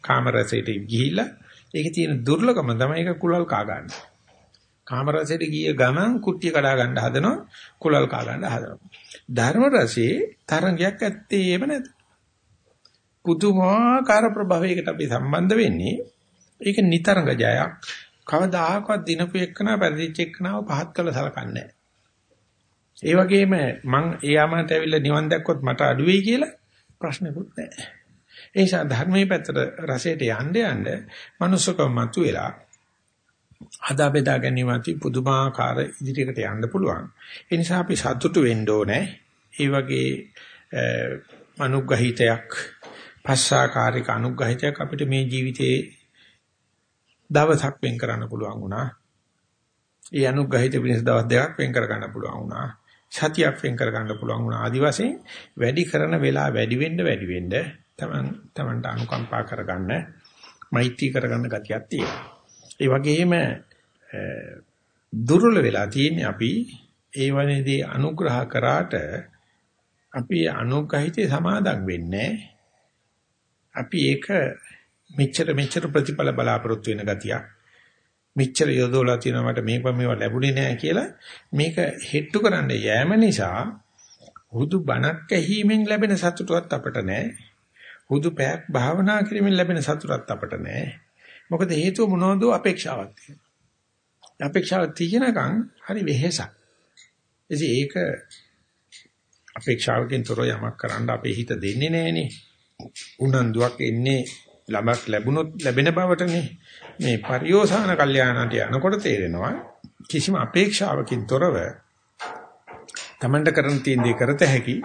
Speaker 1: කාම රසයට ගිහිල්ලා ඒකේ තියෙන දුර්ලභම තමයි ඒක කුලල් කා ගන්න. කාම රසයට ගිය ගමන් කුට්ටිය කඩා ගන්න හදනවා කුලල් කා ගන්න හදනවා. ධර්ම රසයේ තරංගයක් ඇත්තේම නැත. පුදුමාකාර ප්‍රභවයකට අපි සම්බන්ධ වෙන්නේ ඒක නිතරංග ජයක්. කවදාහකවත් දිනපු එක්කන පරිදිච්ච එක්කනව පහත් කළ සලකන්නේ ඒ වගේම මං එයාමට ඇවිල්ලා නිවන් දැක්කොත් මට අඩු වෙයි කියලා ප්‍රශ්නකුත් නැහැ. ඒ නිසා ධර්මයේ පැත්තට රසයට යන්න යන්න මනුස්සකම මතුවෙලා හදා බෙදා ගැනීම ඇති පුදුමාකාර ඉදිරියකට යන්න පුළුවන්. ඒ නිසා අපි සතුටු වෙන්න ඕනේ. ඒ වගේ අනුග්‍රහිතයක් පස්සාකාරික අනුග්‍රහිතයක් අපිට මේ ජීවිතේ දවසක් වෙන් කරන්න පුළුවන් වුණා. ඒ අනුග්‍රහිත පිණිස දවස් දෙකක් වෙන් කර ගන්න පුළුවන් වුණා. සතියක් වෙන් කර ගන්න පුළුවන් වුණා. ආදි වශයෙන් වැඩි කරන වෙලා වැඩි වෙන්න වැඩි වෙන්න තමන් තමන්ට අනුකම්පා කරගන්න මෛත්‍රී කරගන්න ගතියක් තියෙනවා. ඒ වගේම දුර්වල වෙලා තියෙන්නේ අපි ඒ වනේදී අනුග්‍රහ කරාට අපි අනුග්‍රහිතේ සමාදම් වෙන්නේ අපි ඒක මෙච්චර මෙච්චර ප්‍රතිඵල බලාපොරොත්තු වෙන ගතියක්. මෙච්චර යොදවලා තියෙනවා මට මේක මේවා ලැබුණේ නැහැ කියලා මේක හෙට්ටු කරන්න යෑම නිසා හුදු බණක් ඇහිීමෙන් ලැබෙන සතුටවත් අපට නැහැ. හුදු පැයක් භාවනා කිරීමෙන් ලැබෙන සතුටත් අපට නැහැ මොකද හේතුව මොනවද? අපේක්ෂාවක් තියෙනවා. අපේක්ෂාවක් තියෙනකන් හරි වෙහෙසක්. ඉතින් ඒක අපේක්ෂාවකින් තොර යමක් කරන්න අපේ හිත දෙන්නේ නැහනේ උනන්දුවක් එන්නේ ළමක් ලැබුණොත් ලැබෙන බවටනේ. මේ පරියෝසాన කල්යාණට යනකොට තේරෙනවා කිසිම අපේක්ෂාවකින් තොරව තමන්ට කරන්න තියෙන දේ කරත හැකි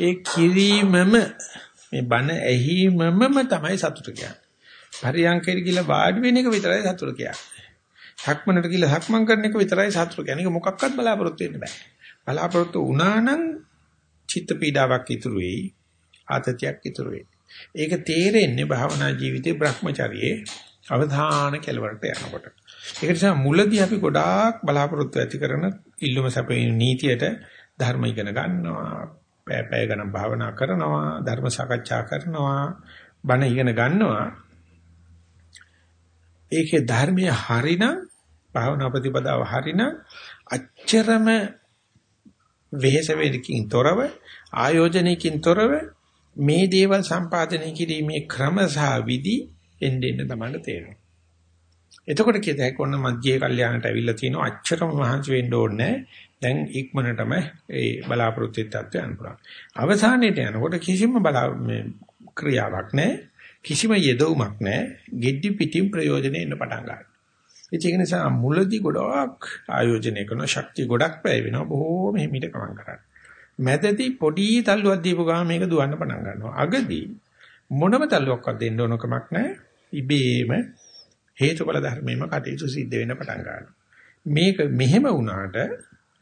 Speaker 1: ඒ කිරීමම මේ බන ඇහිමමම තමයි සතුට කියන්නේ. පරියන්කේට ගිහලා වාඩි වෙන එක විතරයි සතුට කියන්නේ. සක්මනට ගිහලා සක්මන් කරන එක විතරයි සතුට කියන්නේ. ඒක මොකක්වත් බලාපොරොත්තු වෙන්න බෑ. බලාපොරොත්තු වුණා නම් චිත්ත පීඩාවක් ඉතුරු වෙයි. ආතතියක් ඉතුරු වෙයි. ඒක තේරෙන්නේ භාවනා ජීවිතේ Brahmacharye අවධාන කෙලවරට යනකොට. ඒක නිසා මුලදී අපි ගොඩාක් බලාපොරොත්තු ඇති කරන ඉල්ලුම සැපේ නීතියට ධර්ම ඉගෙන ගන්නවා, පෑ පෑ ගණන් භාවනා කරනවා, ධර්ම සාකච්ඡා කරනවා, බණ ඉගෙන ගන්නවා. ඒකේ ධර්මයේ හරිනම් භාවනා ප්‍රතිපදාව හරිනම් අච්චරම වෙහෙස වෙලකින් තොරව ආයෝජනයකින් තොරව මේ දේවල් සම්පාදනය කිරීමේ ක්‍රම සහ විදි එන්න එන්න තමයි තේරෙනවා. එතකොට කියත හැකි ඔන්න මධ්‍යේ කල්යාණට ඇවිල්ලා තිනවා අච්චරම මහන්සි වෙන්න ඕනේ දැන් ඉක්මනටම ඒ බලාපොරොත්තු තත්ත්වය යන්න පුළුවන්. අවසානයේට යනකොට කිසිම බලා මේ ක්‍රියාවක් නැහැ. කිසිම යෙදවුමක් නැහැ. geddi pitin ප්‍රයෝජනෙ එන්න පටන් ගන්නවා. ඒක නිසා මුලදී ගොඩක් ආයෝජනය කරන ශක්තිය ගොඩක් වැය වෙනවා බොහෝම හිමිට කමං කරන්නේ. මැදදී පොඩි තල්ලුවක් දීපු ගමන් මේක දුවන්න පටන් ගන්නවා. අගදී මොනම තල්ලුවක්වත් දෙන්න ඕන කමක් නැහැ. ඉබේම හේතුඵල ධර්මයෙන්ම කටයුතු සිද්ධ වෙන්න පටන් ගන්නවා. මේක මෙහෙම වුණාට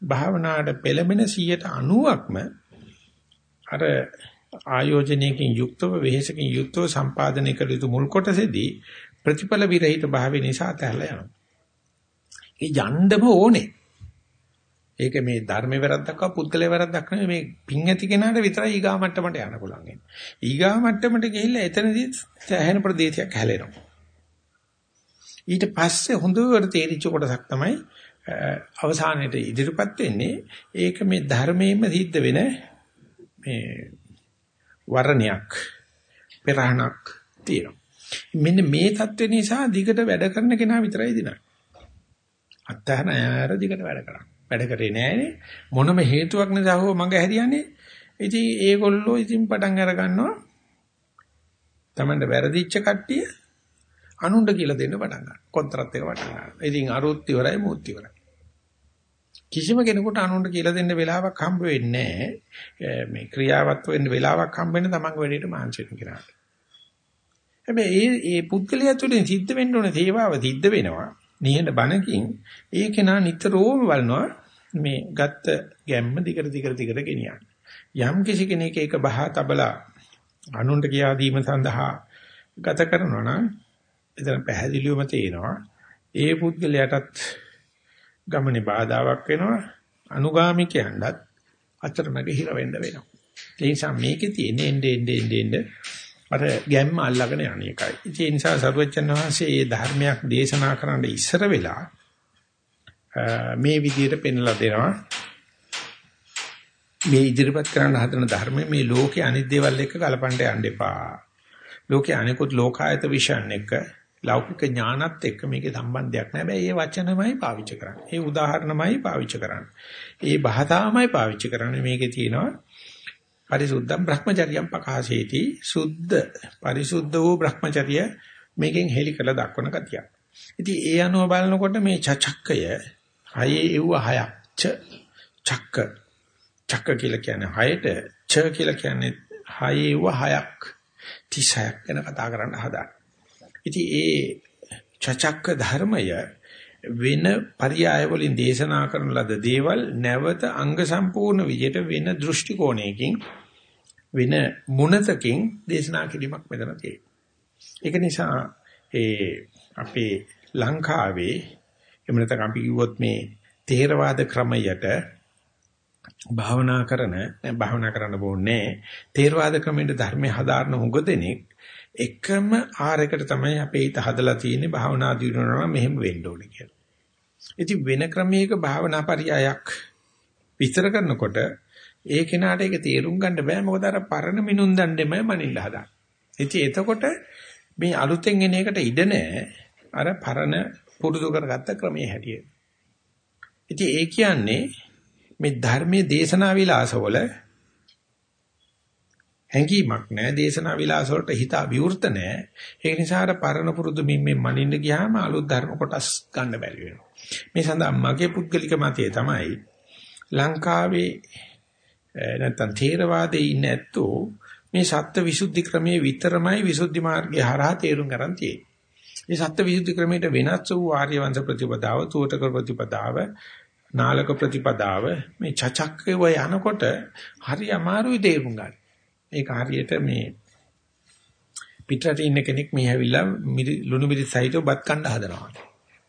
Speaker 1: භාවනාවට පෙළඹෙන 90%ක්ම අර ආයෝජනයකින් යුක්තව වෙහෙසකින් යුක්තව සම්පාදනය කළ යුතු මුල් කොටසේදී ප්‍රතිඵල විරහිත භාවය නිසා තැහැලා යනවා. ඒ යන්නම ඕනේ. ඒක මේ ධර්මේ වැරද්දක්ව පුද්ගලයේ වැරද්දක් නෙමෙයි මේ පිං ඇති කෙනාට විතරයි ඊගා මට්ටමට යන්න පුළුවන්. ඊගා මට්ටමට ගිහිල්ලා එතනදී සෑහෙන ප්‍රදේශයක් හැලෙනවා. ඊට පස්සේ හොඳට තේරිච්ච කොටසක් තමයි අවසානයේට ඉදිරිපත් වෙන්නේ ඒක මේ ධර්මයෙන්ම සිද්ධ වෙන මේ වර්ණයක් පෙරහනක් තියෙනවා. මෙන්න මේ தත්ත්ව නිසා දිගට වැඩ කරන කෙනා විතරයි දිනන්නේ. අත්තහන යාර දිගට වැඩ කරන්නේ. වැඩ කරේ නෑනේ මොනම හේතුවක් නිසා හෝ මඟ හැරියන්නේ. ඉතින් ඒගොල්ලෝ ඉතින් පටන් අර ගන්නවා. Tamanට වැරදිච්ච කට්ටිය අනුණ්ඩ කියලා දෙන්න පටන් ගන්නවා. කොන්ත්‍රාත් එක පටන් ගන්නවා. ඉතින් අරුත් ඉවරයි මුත් ඉවරයි. කිසිම කෙනෙකුට අනුන්ට කියලා දෙන්න වෙලාවක් හම්බ වෙන්නේ නැහැ. මේ ක්‍රියාවත් වෙන්න වෙලාවක් හම්බ වෙන තමන්ගේ වැඩේට මහන්සි වෙන කෙනාට. හැබැයි මේ මේ පුද්ගලයා තුළින් සිද්ධ වෙන්න ඕන සේවාව සිද්ධ වෙනවා. නිහඬ බණකින් ඒ කෙනා නිතරම බලනවා මේ ගත්ත ගැම්ම දිගට දිගට දිගට ගෙනියන්න. යම් කිසි කෙනෙක් ඒක බහා තබලා අනුන්ට කියා දීම සඳහා ගත කරනවා නම් එතන පැහැදිලිවම තේනවා ඒ පුද්ගලයාටත් ගමනේ බාධාවක් වෙනවා අනුගාමිකයන්ටත් අතරමැද හිර වෙන්න වෙනවා. ඒ නිසා මේකේ තියෙන එnde ende ende ende අර ගැම්ම අල්ලගෙන යන එකයි. ඒ නිසා සරුවචන වහන්සේ මේ ධර්මයක් දේශනා කරන්න ඉස්සර වෙලා මේ විදිහට පෙන්ලා දෙනවා. මේ ඉදිරිපත් කරන්න හදන ධර්මයේ මේ ලෝකේ අනිත් දේවල් එක්ක කලපන්න යන්න එපා. ලෝකේ අනිකුත් ලෝකායත විශ්යන් එක්ක ලෞකික ඥානත් එක්ක මේකේ සම්බන්ධයක් නැහැ. හැබැයි ඒ වචනමයි පාවිච්චි කරන්නේ. ඒ උදාහරණමයි පාවිච්චි කරන්නේ. ඒ භාෂාවමයි පාවිච්චි කරන්නේ. මේකේ තියෙනවා පරිසුද්ධම් Brahmacharyan පකාශේති සුද්ධ පරිසුද්ධ වූ Brahmacharya මේකෙන් හෙලි කළ දක්වන ගතිය. ඉතින් ඒ අනුව බලනකොට මේ චචක්කය හයේ එව්ව හයක් ච චක්ක චක්ක කියලා කියන්නේ හයට ච කියලා කියන්නේ හයේ එව්ව හයක් 36ක් ගැන කතා කරන්න හදා. ඉතින් ඒ චචක්ක ධර්මය වෙන පරියාය වලින් දේශනා කරන ලද දේවල් නැවත අංග සම්පූර්ණ විදියට වෙන දෘෂ්ටි කෝණයකින් වෙන මුණතකින් දේශනා කිරීමක් මෙතන තියෙනවා. ඒක නිසා ඒ අපේ ලංකාවේ එහෙම නැත්නම් අපි කිව්වොත් මේ තේරවාද ක්‍රමයට භාවනා කරන භාවනා කරන්න ඕනේ තේරවාද ක්‍රමයේ ධර්මයේ හදාාරන හුඟ දෙනෙක් එකම ආරයකට තමයි අපේ හිත හදලා තියෙන්නේ භාවනා දිනුනවා මෙහෙම වෙන්න ඕනේ කියලා. ඉතින් වෙන ක්‍රමයක භාවනා පරියායක් විස්තර කරනකොට ඒ කෙනාට ඒක තේරුම් ගන්න බෑ මොකද අර පරණ මිනුම් දණ්ඩෙම මනින්න හදා. ඉතින් එතකොට මේ අලුතෙන් එන එකට ඉඩ නැහැ අර පරණ පුරුදු කරගත්ත ක්‍රමයේ හැටියට. ඉතින් ඒ කියන්නේ මේ ධර්මයේ දේශනා විලාසවල හැඟීමක් නැහැ දේශනා විලාස වලට හිත අභිවෘත නැහැ ඒක නිසා අර පරණ පුරුදු මිම්මෙන් මනින්න ගියාම අලුත් ධර්ම කොටස් ගන්න බැරි වෙනවා. මේ සඳහා මගේ පුද්ගලික මතය තමයි ලංකාවේ නැත්තම් තේරවාදයේ ඉන්න ඇත්තෝ මේ සත්‍ය විසුද්ධි ක්‍රමයේ විතරමයි විසුද්ධි මාර්ගය හරහා තේරුම් ගන්න තියෙන්නේ. මේ සත්‍ය විසුද්ධි ක්‍රමයට වෙනස් වූ ආර්ය වංශ ප්‍රතිපදාව තුවටක ප්‍රතිපදාව නාලක ප්‍රතිපදාව මේ චචක්කේ වය යනකොට හරි අමාරුයි තේරුම් ගන්න. ඒක හරියට මේ පිටරට ඉන්න කෙනෙක් මේ ඇවිල්ලා ලුණු මිරි සහිතව බත් කන්න හදනවා.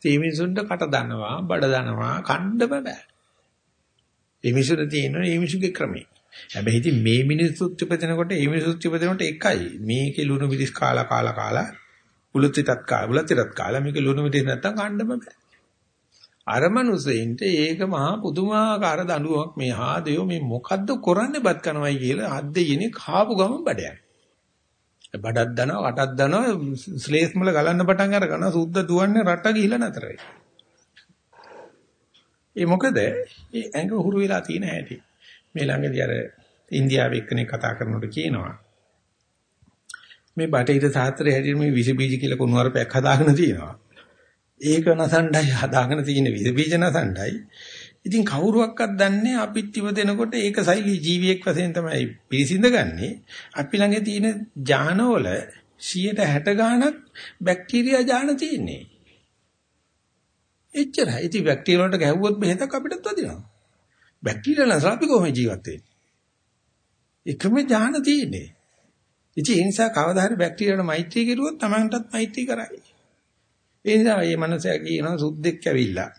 Speaker 1: ඒ මිනිසුන්ට කට දනවා, බඩ දනවා, කන්න බෑ. ඒ මිනිසුන්ට තියෙන ඒ මිනිසුගේ ක්‍රමය. හැබැයි ඉතින් මේ මිනිස්සුත් ඉපදෙනකොට ඒ මිනිස්සුත් ඉපදෙනකොට එකයි. මේකේ ලුණු මිරිස් කාලා කාලා කාලා උලුත්තිටත් කාලා උලුත්තිටත් කාලා මේකේ ලුණු මිරිස් නැත්තම් කන්න බෑ. අර මනුස්සෙන්ට ඒක මහා පුදුමාකාර දඬුවමක් මේ ආදයෝ මේ මොකද්ද කරන්නේ බත් කනවයි කියලා අද්දෙයිනේ කාපු ගමන් බඩයක්. බඩක් දනවා වටක් දනවා ස්ලේස් මල ගලන්න පටන් අර ගන්න සුද්ධ දුවන්නේ රට ගිහිලා නතරයි. ඒ මොකද ඒ ඇඟ හුරු වෙලා තියෙන හැටි. මේ ළඟදී අර ඉන්දියාවේ එක්කෙනෙක් කතා කරනකොට කියනවා මේ බටහිර සාත්‍රයේ හැටියට මේ විස බීජ කියලා කුණුවarpයක් හදාගෙන තියෙනවා. ඒක නසණ්ඩයි හදාගෙන තියෙන විස බීජ නසණ්ඩයි. ඉතින් කවුරුවක්වත් දන්නේ අපිත් ඉවදෙනකොට ඒක සෛලී ජීවියෙක් වශයෙන් තමයි පිළිසිඳගන්නේ. අපි ළඟ තියෙන ඥානවල 160 ගාණක් බැක්ටීරියා ඥාන තියෙන්නේ. එච්චරයි. ඉතින් බැක්ටීරියා වලට ගැහුවොත් බෙහෙතක් අපිටත් වදිනවා. බැක්ටීරියා නැසලා අපි කොහොමද ජීවත් වෙන්නේ? එකම ඥාන තියෙන්නේ. ඉතින් ඒ නිසා කවදා හරි බැක්ටීරියාට මෛත්‍රී කෙරුවොත් Tamanටත් මෛත්‍රී කරයි. ඒ නිසා මේ මනුස්සයා කියනවා සුද්දෙක් ඇවිල්ලා.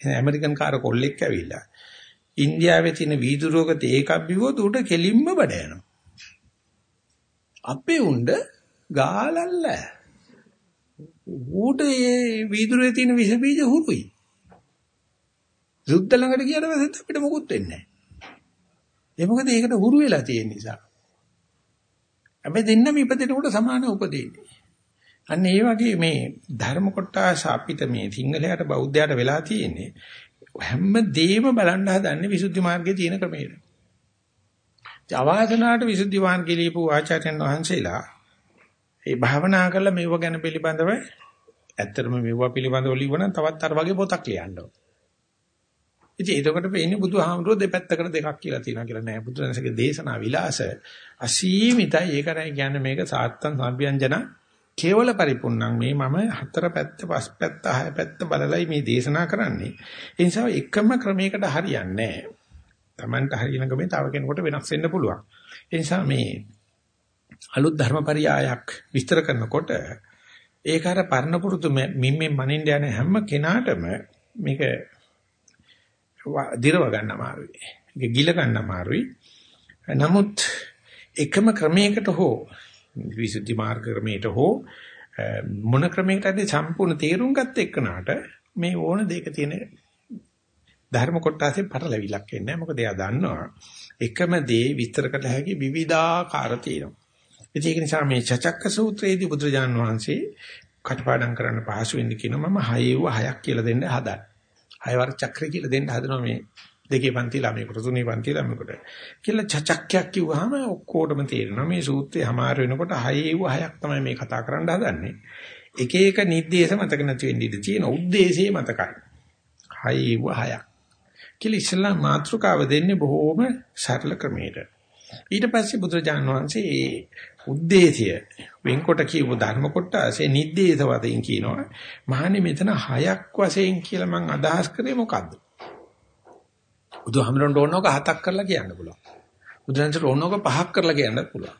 Speaker 1: එහෙනම් ඇමරිකන් කාර කොල්ලෙක් ඇවිල්ලා. ඉන්දියාවේ තියෙන වීදුරුවක තේකක් බිව්වොත් උට කෙලින්ම බඩ යනවා. අපේ උණ්ඩ ගාලල්ල. ඌට මේ වීදුරුවේ තියෙන විස බීජ හුරුයි. සුද්ද ළඟට ගියට පස්සෙත් අපිට මොකුත් වෙන්නේ නැහැ. ඒ මොකද ඒකට හුරු වෙලා තියෙන නිසා. අපි දෙන්නම ඉපදෙනකොට සමාන උපදෙන්නේ. අන්න ඒ වගේ මේ ධර්ම කොටස අපිට මේ සිංහලයට බෞද්ධයට වෙලා තියෙන්නේ හැම දෙයක්ම බලන්න හදන්නේ විසුද්ධි මාර්ගයේ තියෙන ක්‍රමයට. අවාසනාවට විසුද්ධි මාර්ගය ලියපු ආචාර්යයන් වහන්සේලා ඒ භාවනා කරලා මේව ගැන පිළිබඳව ඇත්තටම මේව පිළිබඳව ලියවන තවත් අර වගේ පොතක් ලියන්න ඕන. ඉතින් එතකොට වෙන්නේ බුදුහාමුදුරුවෝ දෙපැත්තකට දෙකක් කියලා තියෙනවා කියලා නෑ. බුදුරජාණන්සේගේ දේශනා විලාස අසීමිතයි. ඒකයි කියන්නේ මේක සාත්තන් සම්භ්‍යංජන කේවල පරිපූර්ණං මේ මම හතර පැත්ත පස් පැත්ත හය පැත්ත බලලයි මේ දේශනා කරන්නේ. ඒ නිසා එකම ක්‍රමයකට හරියන්නේ නෑ. Tamanට හරියන ගමේ තව කෙනෙකුට වෙනස් වෙන්න පුළුවන්. ඒ නිසා මේ අලුත් ධර්මපරියායක් විස්තර කරනකොට ඒක අර පරණ පුරුදු මිම්මෙන් මනින්න යන හැම කෙනාටම මේක දිරව ගන්න අමාරුයි. ඒක ගිල ගන්න අමාරුයි. නමුත් එකම ක්‍රමයකට හෝ විසුද්ධි මාර්ග ක්‍රමයට හෝ මොන ක්‍රමයකටද සම්පූර්ණ තේරුම් ගත්ත එක්කනට මේ ඕන දෙයක තියෙන ධර්ම කොටසේ පටලවිලක් එන්නේ මොකද එයා දන්නවා එකම දේ විස්තර කළ හැකි විවිධාකාර තියෙනවා. ඒක නිසා මේ චචක්ක සූත්‍රයේදී බුදුරජාණන් වහන්සේ කටපාඩම් කරන්න පහසු වෙන්න කියනවා මම හයව හයක් කියලා දෙන්න හදා. හයවර චක්‍රය කියලා දෙන්න හදනවා මේ දෙකේ පන්ති ළමයෙකුට තුනේ පන්ති ළමයෙකුට කියලා චචක්කයක් කිව්වහම ඔක්කොටම තේරෙනවා. මේ සූත්‍රය හමාර වෙනකොට හයේ වූ හයක් තමයි මේ කතා කරන්න හදන්නේ. එක එක නිर्देश මතක නැති වෙන්න ඉඩ තියෙන ಉದ್ದೇಶය මතකයි. හයේ වූ හයක් කියලා ඉස්ලාම් මාත්‍රකාව දෙන්නේ බොහෝම සරල ක්‍රමයකට ඊට පස්සේ බුදුරජාණන් වහන්සේ ඒ ಉದ್ದೇಶය වෙන්කොට කියපු ධර්ම කොටසේ නිर्देश වශයෙන් කියනවා. මහන්නේ මෙතන හයක් වශයෙන් කියලා මම අදහස් කරේ මොකද්ද? බුදුහාමුදුරන්ට ඕනෝක හතක් කරලා කියන්න පුළුවන්. බුදුරජාණන්ට ඕනෝක පහක් කරලා කියන්න පුළුවන්.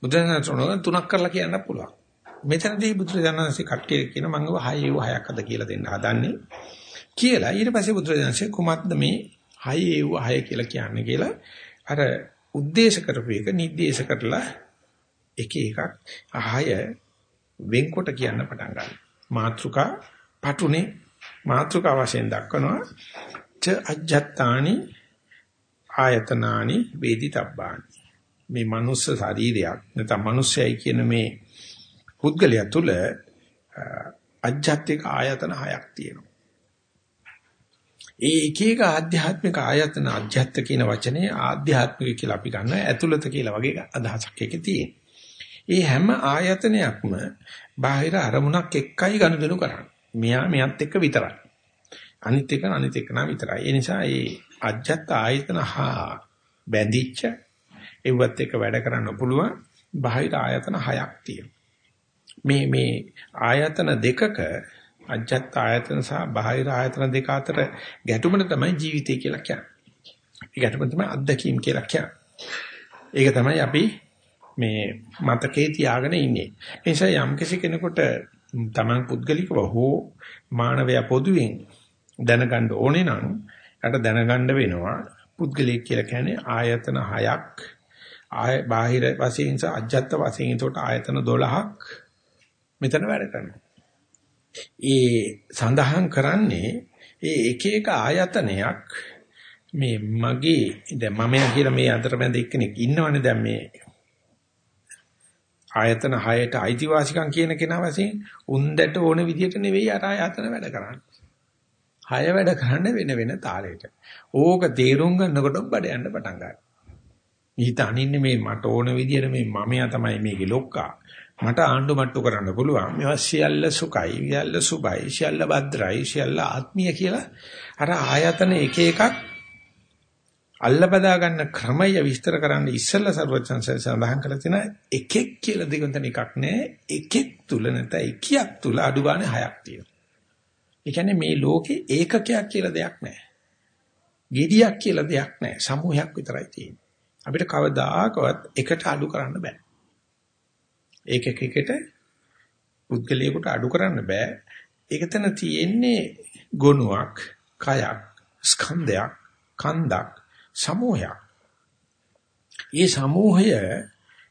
Speaker 1: බුදුරජාණන්ට ඕනෝක තුනක් කරලා කියන්න පුළුවන්. මෙතනදී බුදුරජාණන්සේ කට්ටිය කියන මම ඔය හයේ හයක් අද කියලා දෙන්න හදන්නේ කියලා. ඊට පස්සේ බුදුරජාණන්සේ කොහොමද මේ හයේ හය කියලා කියන්නේ කියලා අර උද්දේශ කරපු එක නිर्देश කරලා එක එකක් හය වෙන්කොට කියන්න පටන් ගන්නවා. මාත්‍රිකා පටුනේ මාත්‍රිකා වශයෙන් දක්වනවා ච අජ්ජත්තානි ආයතනානි වේදිතබ්බානි. මේ මනුස්ස ශරීරයක් නැත්නම් මිනිස්සයයි කියන මේ පුද්ගලයා තුල අජ්ජත්තික ආයතන හයක් තියෙනවා. ඒ එක එක ආධ්‍යාත්මික ආයතන අධ්‍යාත්ම කියන වචනේ ආධ්‍යාත්මික කියලා අපි ගන්න ඇතුළත කියලා වගේ අදහසක් එකේ තියෙන. ඒ හැම ආයතනයක්ම බාහිර අරමුණක් එක්කයි ගනුදෙනු කරන්නේ. මෙයා මෙයත් එක්ක විතරයි. අනිත් එක අනිත් එක නා විතරයි. ඒ නිසා මේ අජ්ජත් ආයතන හා බැඳිච්ච ඒවත් එක්ක වැඩ කරන්න පුළුවන් බාහිර ආයතන හයක් තියෙනවා. මේ මේ ආයතන දෙකක අජ්ජත් ආයතන සහ බාහිර ආයතන දෙක අතර ගැටුමන තමයි ජීවිතය කියලා කියන්නේ. ඒ ගැටුම තමයි අත්දැකීම් කියලා කියන්නේ. ඒක තමයි අපි මේ මතකේ තියාගෙන ඉන්නේ. ඒ නිසා යම් කෙනෙකුට තමන් පුද්ගලිකව හෝ මානවයා පොදුවෙන් දැනගන්න ඕනේ නම් යට දැනගන්න වෙනවා පුද්ගලික කියලා කියන්නේ ආයතන හයක් ආය බාහිර වශයෙන් සහ අජ්ජත් වශයෙන් ඒකට ආයතන 12ක් මෙතන වැඩ කරනවා. ඒ සඳහන් කරන්නේ ඒ එක එක ආයතනයක් මේ මගේ දැන් මමයා කියලා මේ අතරමැද එක්කෙනෙක් ඉන්නවනේ දැන් මේ ආයතන 6ට අයිතිවාසිකම් කියන කෙනා වශයෙන් උන්දට ඕන විදිහට නෙවෙයි අර ආයතන වැඩ කරන්නේ. 6 වැඩ කරන්න වෙන වෙන තාලෙට. ඕක තේරුම් ගන්නකොට බඩ යන්න පටන් ගන්නවා. ඊට අනින්නේ මේ මට ඕන විදිහට මේ මමයා තමයි මේකේ ලොක්කා. මට ආණ්ඩු මට්ටු කරන්න පුළුවන්. මේවා සියල්ල සුඛයි, සියල්ල සුභයි, සියල්ල භද්‍රයි, සියල්ල ආත්මීය කියලා අර ආයතන එක එකක් අල්ලබදා ගන්න ක්‍රමය විස්තර කරන්න ඉස්සෙල්ලා සර්වචන්සය සඳහන් කරලා තියෙන එකෙක් කියලා දෙගොන්තන එකක් නෑ එකෙක් තුල නැත්නම් එකියක් තුල අඩු ගානේ හයක් තියෙනවා. ඒ කියන්නේ මේ ලෝකේ ඒකකයක් කියලා දෙයක් නෑ. gediyak කියලා දෙයක් නෑ. සමූහයක් විතරයි තියෙන්නේ. අපිට කවදාකවත් එකට අඩු කරන්න බෑ. ඒක එක එකට පුද්ගලයාට අඩු කරන්න බෑ. ඒක තන තියෙන්නේ ගුණයක්, කයක්, ස්කන්ධයක්, කන්දක්, සමූහයක්. මේ සමූහය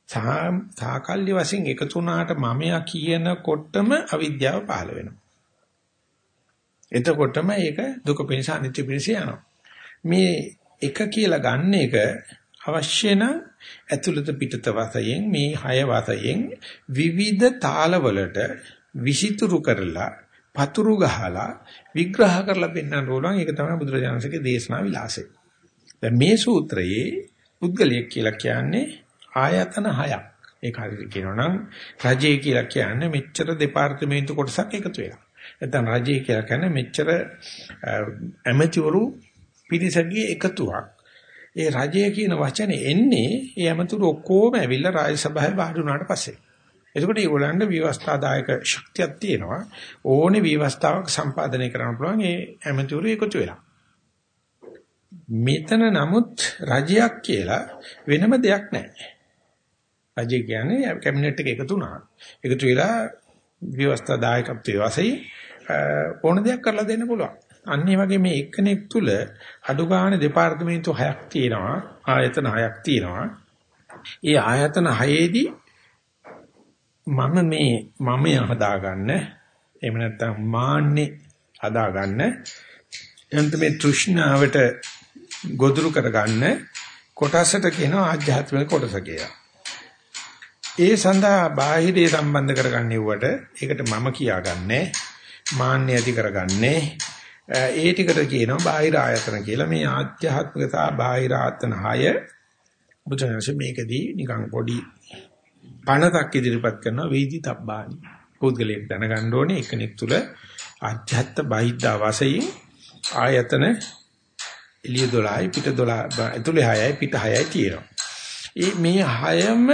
Speaker 1: සාකල්්‍ය වශයෙන් එකතු වුණාට මමයා කියනකොටම අවිද්‍යාව පහළ වෙනවා. එතකොටම ඒක දුක පිණිස අනිත්‍ය පිණිස යනවා. මේ එක කියලා ගන්න එක අවශ්‍ය නම් ඇතුළත පිටත වශයෙන් මේ හය වශයෙන් විවිධ තාලවලට විසිතුරු කරලා පතුරු ගහලා විග්‍රහ කරලා පෙන්වන්න ඕන ඒක තමයි බුදුරජාණන්සේගේ දේශනා විලාසය. දැන් මේ සූත්‍රයේ පුද්ගලයෙක් කියලා කියන්නේ ආයතන හයක්. ඒක හරියට කියනවා නම් රජය කියලා කියන්නේ මෙච්චර දෙපාර්තමේන්තු කොටසක් එකතු වෙලා. නැත්නම් රජය කියලා කියන්නේ මෙච්චර ඇමතිවරු පිරිසගේ එකතුවක්. ඒ රජය කියන වචනේ එන්නේ ඒ ඇමතුරු ඔක්කොම ඇවිල්ලා රාජ්‍ය සභාවේ වාඩි වුණාට පස්සේ. එතකොට ඒගොල්ලන්ට විවස්ථාදායක ශක්තියක් තියෙනවා. ඕනේ විවස්ථාවක් සම්පාදනය කරන්න පුළුවන් ඒ ඇමතුරු එකතු වෙලා. මෙතන නමුත් රජයක් කියලා වෙනම දෙයක් නැහැ. රජය කියන්නේ කැබිනට් එක එකතු වුණා. එකතු වෙලා විවස්ථාදායකත්වයේ වශයෙන් ඕන දෙයක් කරලා දෙන්න පුළුවන්. අන්න ඒ වගේ මේ එක්කෙනෙක් තුල අඩු ගන්න දෙපාර්තමේන්තු හයක් තියෙනවා ආයතන හයක් තියෙනවා ඒ ආයතන හයේදී මම මේ මමය හදාගන්න එහෙම නැත්නම් මාන්නේ හදාගන්න එන්ට මේ තෘෂ්ණාවට ගොදුරු කරගන්න කොටසට කියනවා ආධ්‍යාත්මික කොටස කියලා. ඒ සඳහා බාහිරේ සම්බන්ධ කරගන්නේ වට ඒකට මම කියාගන්නේ මාන්නේ ඇති කරගන්නේ ඒ ටිකට කියනවා බාහිර ආයතන කියලා. මේ ආධ්‍යාත්මික සහ බාහිර ආයතන හය බුදුරජාණන් මේකදී නිකන් පොඩි පණතක් ඉදිරිපත් කරනවා වේදි තබ්බානි. පුද්ගලයෙක් දැනගන්න ඕනේ එකෙක් තුල ආධ්‍යාත්ම බාහිද්දා වශයෙන් ආයතන එළිය 12යි පිට 12 ඇතුලේ 6යි පිට 6යි තියෙනවා. ඒ මේ හයම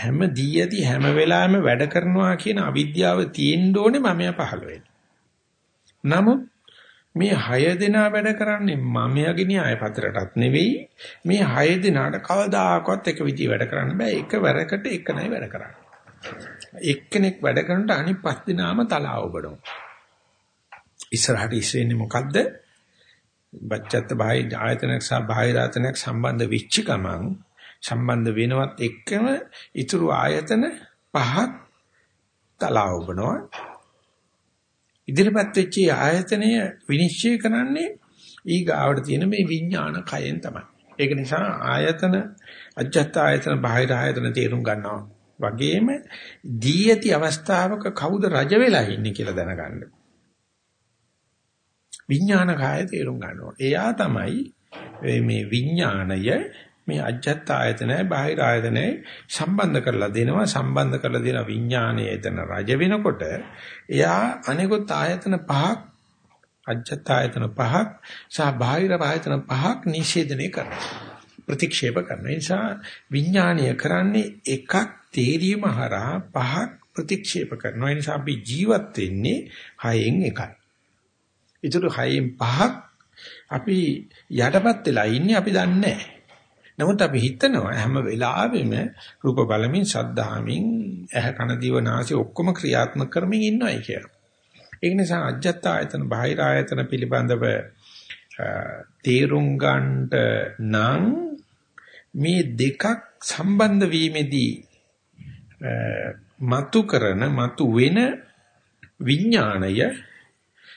Speaker 1: හැම දී ඇති හැම වෙලාවෙම වැඩ කරනවා කියන අවිද්‍යාව තියෙන්න ඕනේ මමයා පහළ වෙන්න. නමුත් මේ හය දෙනා වැඩ කරන්නේ මමයාගේ න්‍යාය පත්‍රයටත් නෙවෙයි මේ හය දෙනාට කවදාකවත් එක විදිහ වැඩ කරන්න බෑ. එක වැරකට එක නයි වැඩ කරන්නේ. එක්කෙනෙක් වැඩ කරනට අනිත් පස් දෙනාම තලා ඔබනවා. ඉස්සරහට ඉස්සෙන්නේ මොකද්ද? බච්චත් බාහිර ආයතනයක් සහ බාහිර ආයතනයක් සම්බන්ධ වෙච්ච ගමන් සම්බන්ධ වෙනවත් එක්කම ඊතුරු ආයතන පහක් තලා ඔබනවා ඉදිරිපත් වෙච්ච ආයතනය විනිශ්චය කරන්නේ ඊගාවට තියෙන මේ විඥාන කයෙන් තමයි. ඒක නිසා ආයතන අජත්ත ආයතන බාහිර ආයතන තේරුම් ගන්නවා. වගේම දී ඇති අවස්ථාවක කවුද රජ වෙලා ඉන්නේ කියලා දැනගන්න. විඥාන කාය තේරුම් ගන්නවා. එයා තමයි මේ විඥාණය මේ අජත්ත ආයතනයි බාහිර ආයතනයි සම්බන්ධ කරලා දෙනවා සම්බන්ධ කරලා දෙන විඥානය එතන රජ වෙනකොට එයා අනිකුත් ආයතන පහක් අජත්ත ආයතන පහක් සහ බාහිර ආයතන පහක් නිෂේධනය කරනවා ප්‍රතික්ෂේප කරන නිසා විඥානීය කරන්නේ එකක් තේරීම හරහා පහක් ප්‍රතික්ෂේප කරනවා ඒ නිසා අපි ජීවත් වෙන්නේ හයෙන් එකයි. ඒතර හයෙන් පහක් අපි යටපත් වෙලා ඉන්නේ අපි දන්නේ නැහැ. නමුත් අපි හිතනවා හැම වෙලාවෙම රූප බලමින් සද්ධාමින් ඇහ කන දිව නාසය ඔක්කොම ක්‍රියාත්මක කරමින් ඉන්නවයි කියලා. ඒක නිසා අජත්ත ආයතන බාහිර ආයතන පිළිබඳව තේරුම් ගන්නට නම් මේ දෙකක් සම්බන්ධ වීමේදී මතු කරන මතු වෙන විඥාණය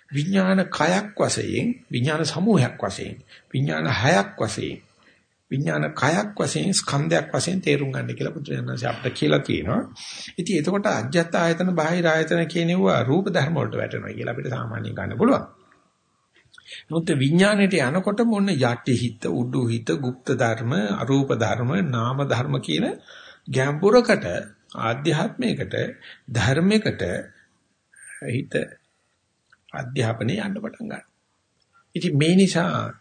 Speaker 1: විඥාන කයක් වශයෙන් විඥාන සමූහයක් වශයෙන් විඥාන හයක් වශයෙන් විඥාන කයක් වශයෙන් ස්කන්ධයක් වශයෙන් තේරුම් ගන්න කියලා බුදුරජාණන්සේ අපිට කියලා තියෙනවා. ඉතින් එතකොට අජ්ජත් ආයතන බාහිර ආයතන කියනවා රූප ධර්ම වලට වැටෙනවා කියලා අපිට සාමාන්‍යයෙන් ගන්න පුළුවන්. නමුත් විඥාණයට යනකොට මොන යටි හිත, උඩු හිත, গুপ্ত ධර්ම, අරූප ධර්ම, නාම ධර්ම කියන ගැඹුරකට ආධ්‍යාත්මයකට ධර්මයකට හිත අධ්‍යාපනයේ යන්න පටන් ගන්නවා. ඉතින් මේ නිසා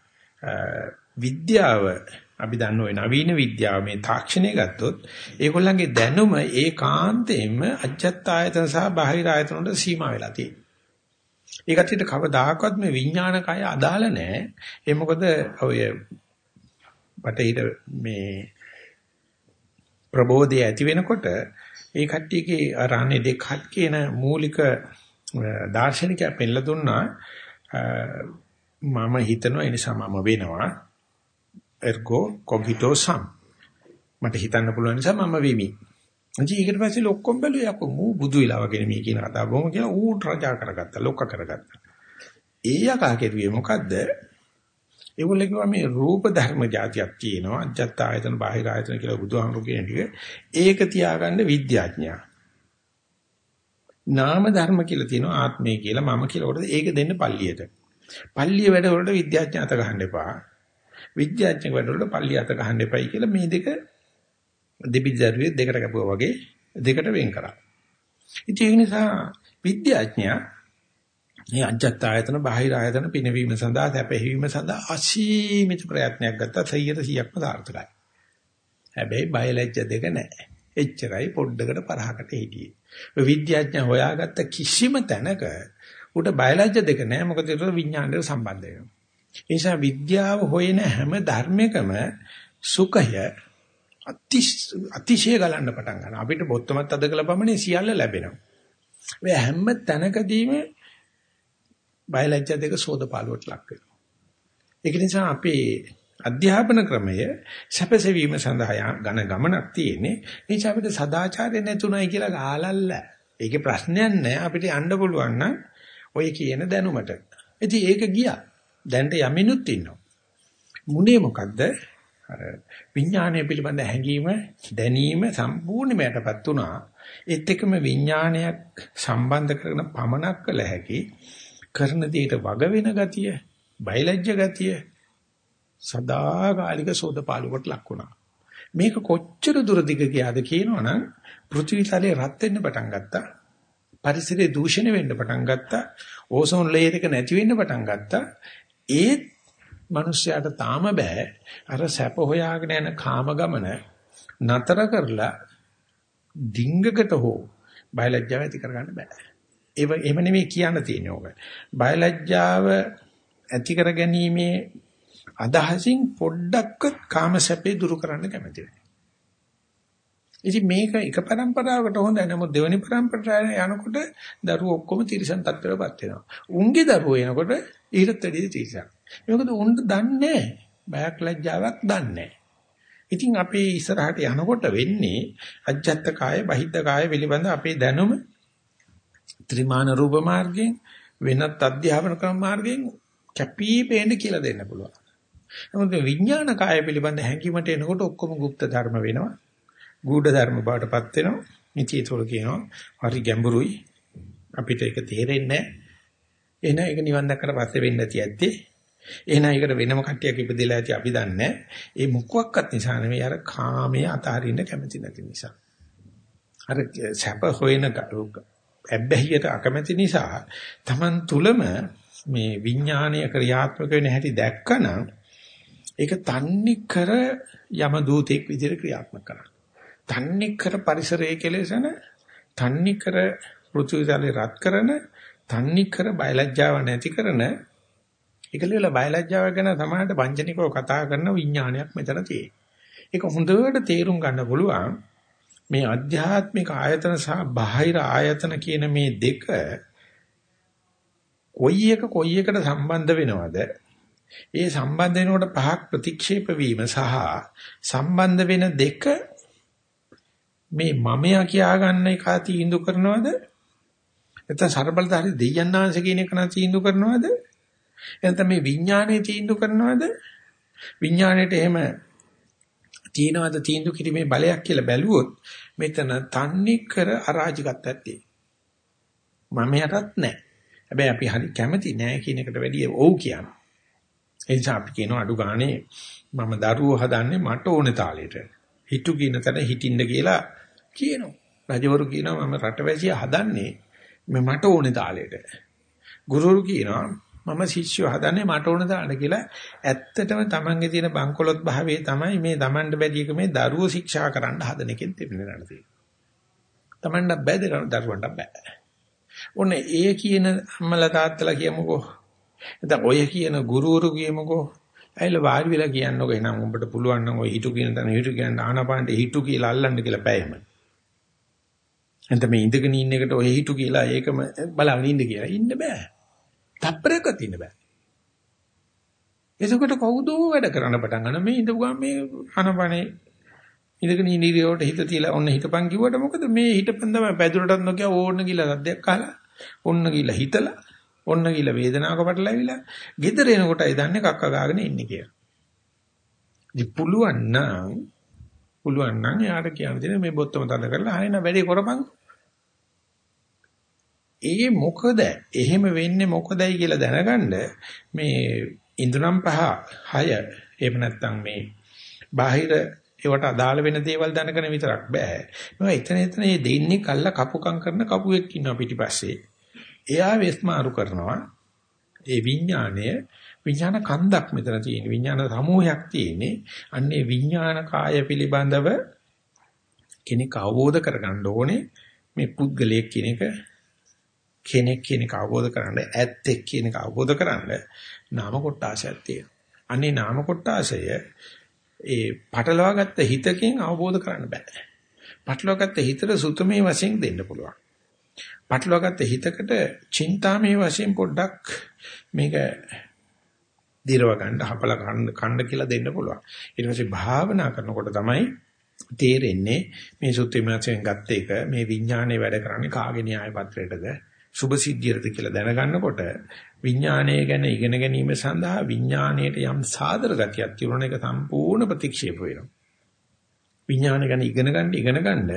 Speaker 1: විද්‍යාව අපි දන්න ওই නවීන විද්‍යාව මේ තාක්ෂණය ගත්තොත් ඒගොල්ලන්ගේ දැනුම ඒකාන්තයෙන්ම අජත්ත ආයතන සහ බාහිර ආයතන වලට සීමා වෙලා තියෙනවා. ඒකට කවදාකවත් මේ විඥාන කය අදාළ නැහැ. ඒ මොකද ඔය බටහිර මේ ප්‍රබෝධය ඇති වෙනකොට ඒ කට්ටියගේ අරන්නේ දෙකක් කියන මූලික දාර්ශනිකයා පෙන්නලා දුන්නා මම හිතනවා ඒ නිසා මම වෙනවා ergo cogito sum මට හිතන්න පුළුවන් නිසා මම වෙමි. ඉතින් ඊට පස්සේ ලොක්කොම බැලුවා යකෝ මූ බුදු වෙලා වගේ මේ කියන කතාව බොහොම කියලා ඌ රජා කරගත්තා ලොක්ක කරගත්තා. ඒ යකා කෙරුවේ මොකද්ද? ඒගොල්ලෝ කිව්වා මේ රූප ධර්ම જાතියක් තියෙනවා අජත්ත ආයතන බාහිර ආයතන කියලා බුදුහාමුදුරු කියන ටික ඒක තියාගන්න විද්‍යාඥයා. නාම ධර්ම කියලා තියෙනවා ආත්මය කියලා මම කියලා කොට ඒක දෙන්න පල්ලියට. පල්ලිය වැඩ වලට විද්‍යාඥ අත ගහන්න එපා. විද්‍යාඥ වැඩ වලට පල්ලිය අත ගහන්න එපයි කියලා මේ දෙක දෙපිටරුවේ දෙකට කැපුවා වගේ දෙකට වෙන් කරා. ඉතින් ඒ නිසා විද්‍යාඥයා මේ අජත්ත ආයතන බාහිර ආයතන පිනවීම සඳහා සැපෙහිවීම සඳහා අසීමිත ප්‍රයත්නයක් ගත්තා 100ට 100ක්ම සාර්ථකයි. හැබැයි බයලජ්‍ය දෙක නැහැ. එච්චරයි පොඩ්ඩකට පරහකට හිටියේ. ඔය විද්‍යාඥයා හොයාගත්ත කිසිම තැනක උට බයලජ්‍ය දෙක නැහැ මොකද ඒක විඥාණයට සම්බන්ධ වෙනවා. ඒ නිසා විද්‍යාව හොයන හැම ධර්මයකම සුඛය අතිශය ගලන්න පටන් ගන්නවා. අපිට බොත්තමත් අද කළ පමණේ සියල්ල ලැබෙනවා. ඔය හැම තැනකදීම බයලජ්‍ය දෙක සෝදපාලුවට ලක් වෙනවා. ඒක නිසා අපේ අධ්‍යාපන ක්‍රමය සැපසෙවීම සඳහා ඝන ගමනක් තියෙන්නේ. ඒ නිසා අපිට සදාචාරය නැතුණයි කියලා ගාලල්ල. ඒකේ ප්‍රශ්නයක් නැහැ. අපිට යන්න පුළුවන් නම් ඔය කියන දැනුමට. ඉතින් ඒක ගියා. දැනට යමිනුත් ඉන්නවා. මුනේ මොකද්ද? අර විඥානය පිළිබඳ හැඟීම දැනීම සම්පූර්ණයෙන්ම යටපත් වුණා. ඒත් එක්කම විඥානයක් සම්බන්ධ කරගෙන පමනක් කළ හැකි කරන දෙයට වග වෙන ගතිය, බයලජ්‍ය ගතිය සදාකාලික සෝදපාලුවට ලක් වුණා. මේක කොච්චර දුර දිග ගියාද කියනවනම් පෘථිවි තලයේ රත් වෙන්න පටන් ගත්තා. පරිසරයේ දූෂණය වෙන්න පටන් ගත්තා. ඕසෝන් ලේයර් එක නැති වෙන්න පටන් ගත්තා. ඒත් මිනිස්යාට තාම බෑ අර සැප හොයාගෙන යන කාම ගමන නතර කරලා ඩිංගකට හෝ බයලජ්ජාව ඇති කරගන්න බෑ. ඒව එහෙම නෙමෙයි කියන්න තියෙන්නේ ඕක. බයලජ්ජාව ඇති කර ගැනීමේ අදහසින් පොඩ්ඩක්වත් කාම සැපේ දුරු කරන්න කැමති නැහැ. ඉතින් මේක එක પરම්පරාවකට හොඳයි. නමුත් දෙවෙනි પરම්පරාවට යනකොට දරුවෝ ඔක්කොම තිරසන් තත්ත්වයටපත් වෙනවා. උන්ගේ දරුවෝ එනකොට ඊටත් වැඩිය තිරසන්. මේකද උන්ට දන්නේ බයක් ලැජ්ජාවක් දන්නේ ඉතින් අපේ ඉස්සරහට යනකොට වෙන්නේ අජ්ජත් කාය බහිද්ද කාය පිළිබඳ අපේ දැනුම ත්‍රිමාන රූප මාර්ගයෙන් වෙනත් අධ්‍යාපන ක්‍රම මාර්ගයෙන් කැපිපේන්න කියලා දෙන්න පුළුවන්. නමුත් විඥාන කාය පිළිබඳ හැඟීමට එනකොට ඔක්කොම গুপ্ত ධර්ම වෙනවා. ගුඪ ධර්ම බාටපත් වෙනවා. ඉතින් ඒතකොට කියනවා හරි ගැඹුරුයි. අපිට ඒක තේරෙන්නේ නැහැ. එහෙනම් ඒක නිවන් දැක්කට පස්සේ වෙන්නේ නැති ඇත්තේ. එහෙනම් ඒකට වෙනම කට්ටියක් ඉපදෙලා ඇති අපි දන්නේ ඒ මොකක්වත් නිසා නෙවෙයි අර කාමයේ අතාරින්න කැමති නැති නිසා. අර සැප හොයන ඇබ්බැහියට අකමැති නිසා Taman තුලම මේ විඥානීය ක්‍රියාත්මක වෙන හැටි දැක්කනම් ඒක තන්නේ කර යම දූතෙක් විදිහට ක්‍රියාත්මක කරනවා. තන්නේ කර පරිසරයේ කෙලෙසන, තන්නේ කර පෘථිවිතලේ රත් කරන, තන්නේ කර බයලජ්ජාව නැති කරන ඒකලෙල බයලජ්ජාව ගැන සමානට වංචනිකව කතා කරන විඥානයක් මෙතන තියෙනවා. ඒක හොඳට තේරුම් ගන්න පුළුවන් මේ අධ්‍යාත්මික ආයතන සහ බාහිර ආයතන කියන මේ දෙක කොයි එක කොයි එකට සම්බන්ධ වෙනවද ඒ සම්බන්ධ වෙනකොට පහක් ප්‍රතික්ෂේප වීම සහ සම්බන්ධ වෙන දෙක මේ මමයා කියා ගන්න එක තීන්දුව කරනවද? නැත්නම් ਸਰබලධාරී දෙයයන්ාංශ කියන එක නා තීන්දුව කරනවද? එතන මේ විඥානයේ තීන්දුව කරනවද? විඥාණයට එහෙම තියනවද තීන්දුව කිරීමේ බලයක් කියලා බැලුවොත් මෙතන තන්නේ කර අරාජිකත්වයක් තියෙනවා. මම යටත් නැහැ. හැබැයි අපි හරි කැමති නැහැ කියන එකට වැඩිය ඔව් කියනවා. ඒ නිසා අපි කියනවා අඩු ගානේ මම දරුවෝ හදන්නේ මට ඕනේ තාලෙට. හිතු කියන තැන හිටින්න කියලා කියනවා. රජවරු කියනවා මම රටවැසිය හදන්නේ මේ මට ඕනේ තාලෙට. ගුරුවරු කියනවා මම ශිෂ්‍යව හදන්නේ මට ඕන දාන්න කියලා ඇත්තටම Tamange තියෙන බංකොලොත් භාවයේ තමයි මේ Tamanට බැදී එක මේ දරුවෝ ශික්ෂා කරන්න හදන එකෙන් තිබෙන නඩ තියෙන්නේ. Tamanට බැද දරුවන්ට බෑ. ඔන්න ඒ කියන අම්මලා තාත්තලා කියමුකෝ. නැත්නම් ඔය කියන ගුරුවරු කියමුකෝ. ඇයිලා වාඩි වෙලා කියන්නකෝ එහෙනම් උඹට පුළුවන් නම් ඔය හිතු කියන තැන හිතු කියන ආනාපානට හිතු කියලා අල්ලන්න කියලා බෑම. එතන මේ ඉඳගෙන ඉන්න එකට ඔය හිතු කියලා ඒකම බලන්න ඉන්න කියලා ඉන්න බෑ. තප්පරයක්වත් ඉන්න බෑ. එතකොට කවුදෝ වැඩ කරන්න පටන් ගන්න මේ ඉඳපුවා මේ ආනාපානේ ඉඳගෙන ඉනිරියට හිත තියලා ඔන්න හිතපන් කිව්වට මොකද මේ හිතපන් තමයි පැදුරටත් නොකිය ඕන්න කියලා සද්දයක් අහලා ඔන්න කියලා හිතලා ඔන්න කියලා වේදනාවක පටලැවිලා ගෙදර එනකොටයි දන්නේ කක්ක ගාගෙන ඉන්නේ කියලා. ඉතින් පුළුවන් නම් පුළුවන් නම් යාට කියන්න දෙන මේ බොත්තම තද කරලා ආයෙන වැඩේ කරපන්. ඒ මොකද එහෙම වෙන්නේ මොකදයි කියලා දැනගන්න මේ ඉන්ද්‍රම් පහ හය එහෙම නැත්නම් මේ බාහිර ඒවට අදාළ වෙන දේවල් දැනගෙන විතරක් බෑ. මේවා එතන එතන මේ දෙන්නේ කල්ලා කපුකම් කරන කපුවෙක් ඉන්නවා පිටිපස්සේ. එයා වෙස්මාරු කරනවා. ඒ විඥාණය විඥාන කන්දක් මෙතන තියෙන විඥාන සමූහයක් තියෙන්නේ. අන්නේ විඥාන කාය පිළිබඳව කෙනෙක් අවබෝධ කරගන්න ඕනේ මේ පුද්ගලයෙක් කියන එක කෙනෙක් කියන එක අවබෝධ කරගන්න ඇත්තෙක් කියන එක අවබෝධ කරගන්න නාම කොටාසයක් තියෙනවා. අනේ නාම කොටාසය ඒ පටලවාගත්ත හිතකින් අවබෝධ කරන්න බෑ. පටලවාගත්ත හිතට සුතමේ වශයෙන් දෙන්න පුළුවන්. පටලවාගත්ත හිතකට චින්තාමේ වශයෙන් පොඩ්ඩක් මේක දිරව ගන්න හපල ගන්න කන්න කියලා දෙන්න පුළුවන්. ඊට පස්සේ භාවනා කරනකොට තමයි තේරෙන්නේ මේ සුත්‍රිමයෙන් ගත්ත එක මේ විඥානයේ වැඩ කරන්නේ කාගේ න්‍යාය පත්‍රයටද සුභ සිද්ධියටද කියලා දැනගන්නකොට විඥානය ගැන ඉගෙන ගැනීම සඳහා විඥාණයට යම් සාදර ගතියක් තිබුණ එක සම්පූර්ණ ප්‍රතික්ෂේප වෙනවා. විඥාන ගැන ඉගෙන ගන්න ඉගෙන ගන්න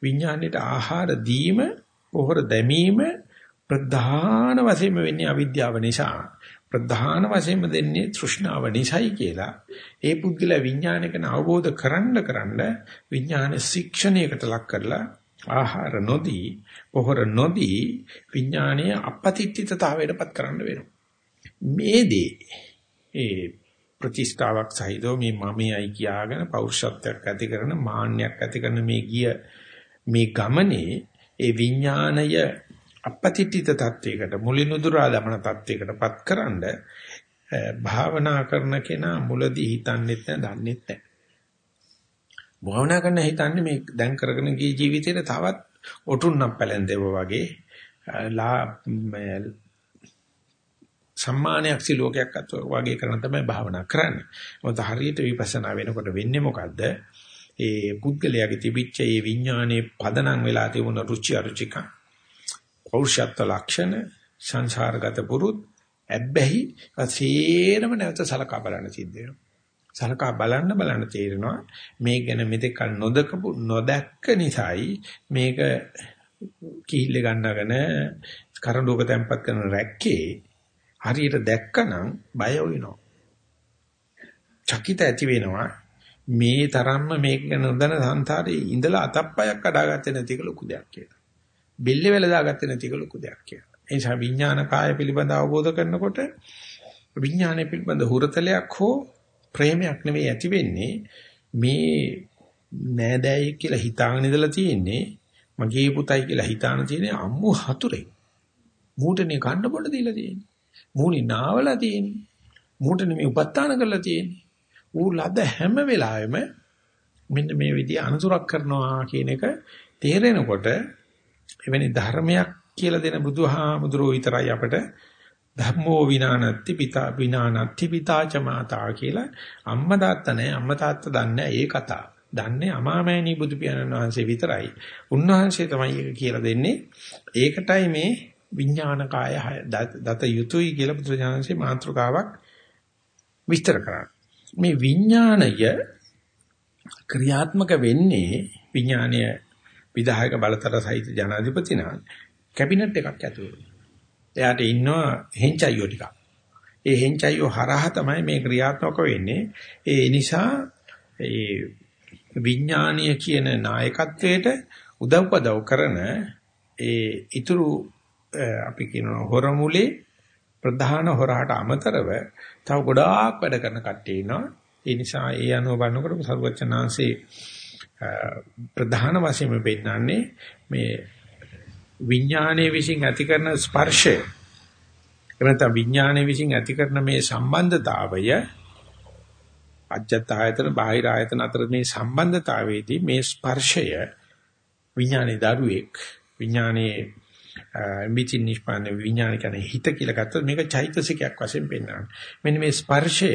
Speaker 1: විඥාණයට ආහාර දීම පොහොර දැමීම ප්‍රධාන වශයෙන්ම වෙන්නේ අවිද්‍යාව නිසා. ප්‍රධාන වශයෙන්ම දෙන්නේ තෘෂ්ණාව නිසායි කියලා. ඒ පුද්ගල විඥානයකන අවබෝධ කරන්න කරන්න විඥාන ශික්ෂණයකට ලක් කරලා ආහාර නොදී පොහොර නොදී විඥානීය අපතිත්‍ිතතාවයටපත් කරන්න වෙනවා. මේ දේ ඒ ප්‍රතිස්ථාවක් සහිතව මේ මමයි කියාගෙන පෞරුෂත්වයක් ඇති කරන මාන්නයක් ඇති කරන මේ ගිය මේ ගමනේ ඒ විඥාණය අපතිත්‍ිත තත්වයකට මුලිනුදුරා දමන තත්වයකටපත් කරන්න භාවනා කරන කෙනා මුලදී හිතන්නෙත් නැහැ දන්නෙත් නැහැ. භාවනා කරන හිතන්නේ මේ දැන් කරගෙන ගිය ජීවිතේට තවත් ඔටුන්නම් පැලෙන්දෙව වගේ ලා සම්මානයක් සිලෝකයක් අත් වගේ කරන තමයි භාවනා කරන්නේ. මොකද හරියට විපස්සනා වෙනකොට වෙන්නේ මොකද්ද? ඒ පුද්ගලයාගේ තිබිච්ච ඒ විඥානයේ පදනම් වෙලා තිබුණ රුචි අරුචික පෞරුෂත්ව ලක්ෂණ සංසාරගත පුරුත් ඇබ්බැහි සේරම නැවත සලකා බලන්න සිද්ධ වෙනවා. සලකා බලන්න බලන්න තේරෙනවා මේ ගැන මෙතෙක් නොදකපු නොදැක්ක නිසායි මේක කිහිල්ල ගන්නගෙන කරඬුවක තැම්පත් කරන රැක්කේ හරියට දැක්කනම් බය වෙනවා. චකිත ඇති වෙනවා මේ තරම්ම මේක ගැන නොදැන සංසාරේ ඉඳලා අතප්පයක් කඩාගත්තේ නැති එක ලොකු දෙයක් කියලා. බෙල්ල වෙල දාගත්තේ නැති එක ලොකු දෙයක් කියලා. ඒ නිසා විඥාන කාය පිළිබඳ අවබෝධ කරනකොට විඥානය පිළිබඳ හුරතලයක් හෝ ප්‍රේමයක් නෙවෙයි ඇති වෙන්නේ මේ නෑදෑයෙක් කියලා හිතාගෙන ඉඳලා තියෙන්නේ මගේ පුතයි කියලා හිතාන තියෙන්නේ අම්මු හතුරේ. මූටනේ කන්න බොන්න දීලා තියෙන්නේ. මූණි නාවලා තියෙන්නේ. මූටනේ මේ උපස්ථාන කරලා තියෙන්නේ. ඌ ලද හැම වෙලාවෙම මෙන්න මේ විදිහ අනුසුරක් කරනවා කියන එක තේරෙනකොට එවැනි ධර්මයක් කියලා දෙන බුදුහාමුදුරුවෝ විතරයි අපට ධම්මෝ විනානත්ති පිතා විනානත්ති පිතාච මාතා කියලා අම්මා තාත්තා නැහැ අම්මා තාත්තා දන්නේ ඒ කතාව. දන්නේ අමාමෑණී බුදු පියාණන් වහන්සේ විතරයි. උන්වහන්සේ තමයි ඒක කියලා දෙන්නේ. ඒකටයි මේ විඥානකාය දත යුතුයි කියලා බුදුරජාණන්සේ මාතෘකාවක් විස්තර කරන්නේ. මේ විඥාණය ක්‍රියාත්මක වෙන්නේ විඥානීය විධායක බලතර සහිත ජනාධිපතිනා කැබිනට් එකක් ඇතුළේ. එයාට ඉන්නවා හෙන්චයියෝ ටිකක්. ඒ හෙන්චයියෝ හරහා තමයි මේ ක්‍රියාත්මක වෙන්නේ. ඒ නිසා ඒ විඥානීය කියන නායකත්වයට උදව්පදව් කරන ඒ ඊතුරු අපි කියනවා හොරමුලේ ප්‍රධාන හොරහට අමතරව තව ගොඩාක් වැඩ කරන කට්ටිය ඉන්නවා. ඒ නිසා ඒ අනුව බලනකොට සර්වචනාංශේ ප්‍රධාන වශයෙන් පෙන්නන්නේ මේ විඥානයේ විසින් ඇති කරන ස්පර්ශය එනත විඥානයේ විසින් ඇති කරන මේ සම්බන්ධතාවය අජත්ත ආයතන බාහිර ආයතන අතර මේ සම්බන්ධතාවයේදී මේ ස්පර්ශය විඥානයේ දරුවෙක් විඥානයේ මිචින් නිෂ්පාන විඥාන කියන්නේ හිත කියලා ගත්තොත් මේක චෛතසිකයක් වශයෙන් පෙන්වනවා. මෙන්න මේ ස්පර්ශය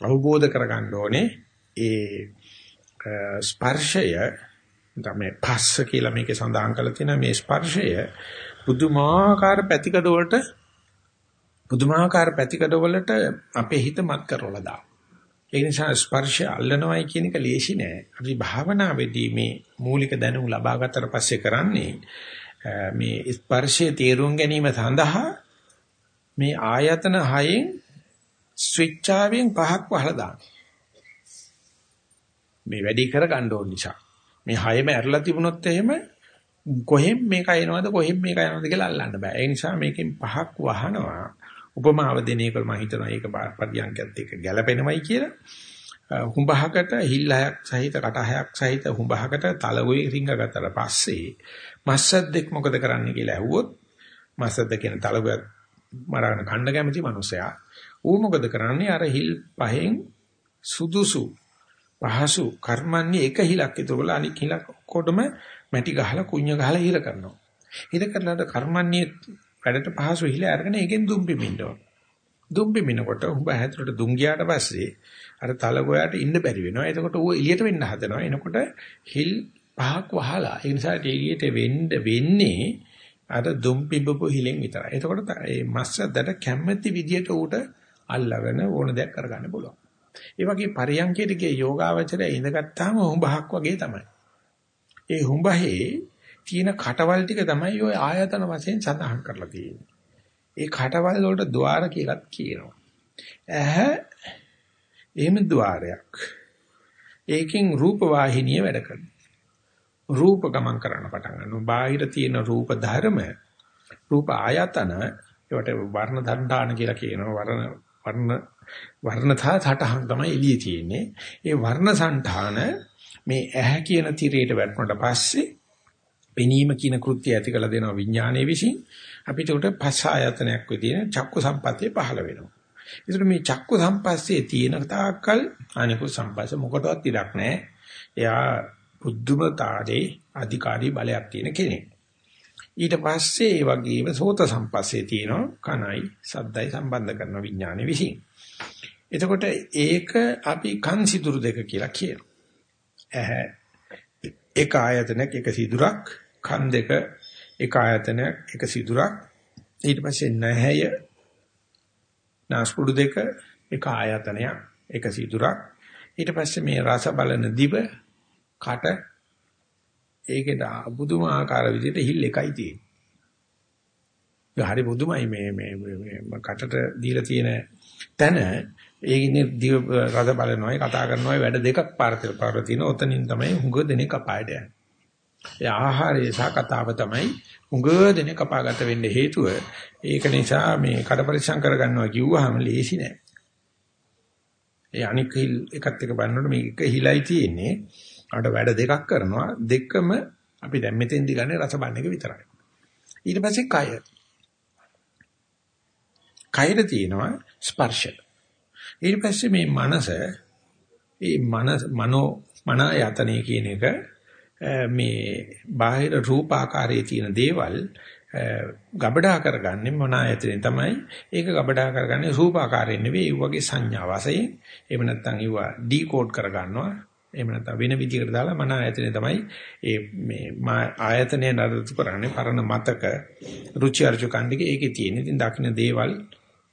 Speaker 1: අවබෝධ කරගන්න ඕනේ ඒ ස්පර්ශය තමයි පස්ස කියලා මේකේ සඳහන් කරලා තියෙනවා මේ ස්පර්ශය පුදුමාකාර පැතිකඩ වලට පුදුමාකාර පැතිකඩ වලට අපේ හිත මත් කරවලා දානවා. ඒ නිසා ස්පර්ශය අල්ලනවයි කියන එක ලේසි නෑ. අපි භාවනාවේදී මේ මූලික දැනුම ලබා ගත්තට පස්සේ කරන්නේ මේ ස්පර්ශයේ තේරුම් ගැනීම සඳහා මේ ආයතන හයෙන් ස්විච් ආවෙන් පහක් වහලා දාන්න. මේ වැඩි කර ගන්න ඕන නිසා. මේ හයම ඇරලා තිබුණොත් එහෙම කොහෙන් මේක එනවද කොහෙන් මේක යනවද කියලා අල්ලන්න බෑ. ඒ නිසා මේකෙන් පහක් වහනවා. උපමාව දෙන එක මම හිතනවා ඒක පරියන්කයත් එක්ක ගැලපෙනවයි කියලා. හුඹහකට හිල් හයක් සහිත කට හයක් සහිත හුඹහකට තලගොයි රිංග ගත්තට පස්සේ මස්සද්දෙක් මොකද කරන්නේ කියලා ඇහුවොත් මස්සද්ද කියන තලගොයත් මරාගෙන කන්න කැමති මිනිසයා ඌ මොකද කරන්නේ අර හිල් පහෙන් සුදුසු පහසු කර්මන්නේ එක හිලක් ඉතුරුලා අනික හිලක් ඔක්කොටම මැටි ගහලා කුඤ්ඤ ගහලා හිර කරනවා. හිර කරලාට කර්මන්නේ වැඩට පහසු හිල අරගෙන ඒකෙන් දුම් පිමින්න ඕන. දුම් පිමිනකොට උඹ හැතරට දුම් ගියාට පස්සේ අර තලගොයාට ඉන්න බැරි වෙනවා. එතකොට ඌ එළියට වෙන්න හදනවා. එනකොට හිල් පහක් වහලා ඒ නිසා එළියට වෙන්න වෙන්නේ අර දුම් පිබපු හිලෙන් විතරයි. එතකොට මේ මස්සද්දට කැමැති විදියට ඌට අල්ලගෙන ඕන දෙයක් කරගන්න පුළුවන්. ඒ වගේ පරියංකයට ගිය යෝගාවචරය ඉඳගත්තාම හුඹහක් වගේ තමයි. ඒ හුඹහේ තියෙන කටවල් ටික තමයි ওই ආයතන වශයෙන් සඳහන් කරලා තියෙන්නේ. ඒ කටවල් වලට ద్వාර කියලාත් කියනවා. ඇහැ එහෙම ద్వාරයක්. ඒකෙන් රූප වාහිනිය වැඩ කරනවා. රූප ගමන් කරන්න පටන් ගන්නවා. බාහිර තියෙන රූප ධර්ම රූප ආයතන ඒවට වර්ණ දණ්ඩාන කියලා කියනවා. වර්ණ වර්ණ වර්ණතා සටහන් තමයි එළියේ තියෙන්නේ. ඒ වර්ණ సంతාන මේ ඇහැ කියන තිරයට වැටුණට පස්සේ පෙනීම කියන කෘත්‍ය ඇති කළ දෙනවා විඥානයේ විසින් අපිට උට පස්ස ආයතනයක් විදිහට චක්කු සම්පත්තිය පහළ වෙනවා. ඒකට මේ චක්කු සම්පස්සේ තියෙන තාක්කල් අනිකුත් සම්පස්ස මොකටවත් ඉඩක් නැහැ. එයා බුද්ධමතාවේ අධිකාරී බලයක් තියෙන කෙනෙක්. ඊට පස්සේ ඒ වගේම සෝත සම්පස්සේ තියෙනවා කනයි සද්දයි සම්බන්ධ කරන විඥානෙ විසින්. එතකොට ඒක අපි කන් සිදුරු දෙක කියලා කියනවා. ඇහැ එක ආයතනයක් එක සිදුරක් කන් දෙක එක ආයතනයක් එක සිදුරක් ඊට පස්සේ නැහැය නාස්පුඩු දෙක එක ආයතනයක් එක සිදුරක් ඊට පස්සේ මේ රස බලන දිව කට ඒකේ බුදුමාකාර විදිහට හිල් එකයි තියෙන්නේ. හරි බුදුමයි මේ මේ මේ කටට දීලා තියෙන තැන ඒකිනේ දිව රස බලනවායි කතා කරනවායි වැඩ දෙකක් පාරතර පාර තියෙන ඔතනින් තමයි හුඟ දෙනෙක් අපායට යන්නේ. ඒ ආහාරයේ සහ කතාව තමයි හුඟ දෙනෙක් අපාගත වෙන්න හේතුව. ඒක නිසා මේ කඩ පරිසම් කරගන්නවා කිව්වහම ලේසි නෑ. ඒ අනික එකත් එක බලනකොට මේක එක හිලයි තියෙන්නේ. අර වැඩ දෙකක් කරනවා දෙකම අපි දැන් මෙතෙන්දි ගන්නේ රස බලන එක විතරයි. ඊට පස්සේ කය. කයද තියෙනවා ස්පර්ශ. ඊට පස්සේ මේ මනස මේ මනස මනෝ මන යතනේ කියන එක මේ බාහිර රූපාකාරයේ තියෙන දේවල් ගබඩා කරගන්නේ මොන ආයතනෙන් තමයි ඒක ගබඩා කරගන්නේ රූපාකාරයෙන් නෙවෙයි ඒ වගේ සංඥා වශයෙන් එහෙම නැත්නම් ඒව ඩිකෝඩ් කරගන්නවා එහෙම නැත්නම් වෙන විදිහකට දාලා මන ආයතනේ තමයි ඒ මේ ආයතනය නඩත්තු කරන්නේ පරණ මතක රුචි අරුචිකන්දික ඒකේ තියෙන. ඉතින් දකින්න දේවල්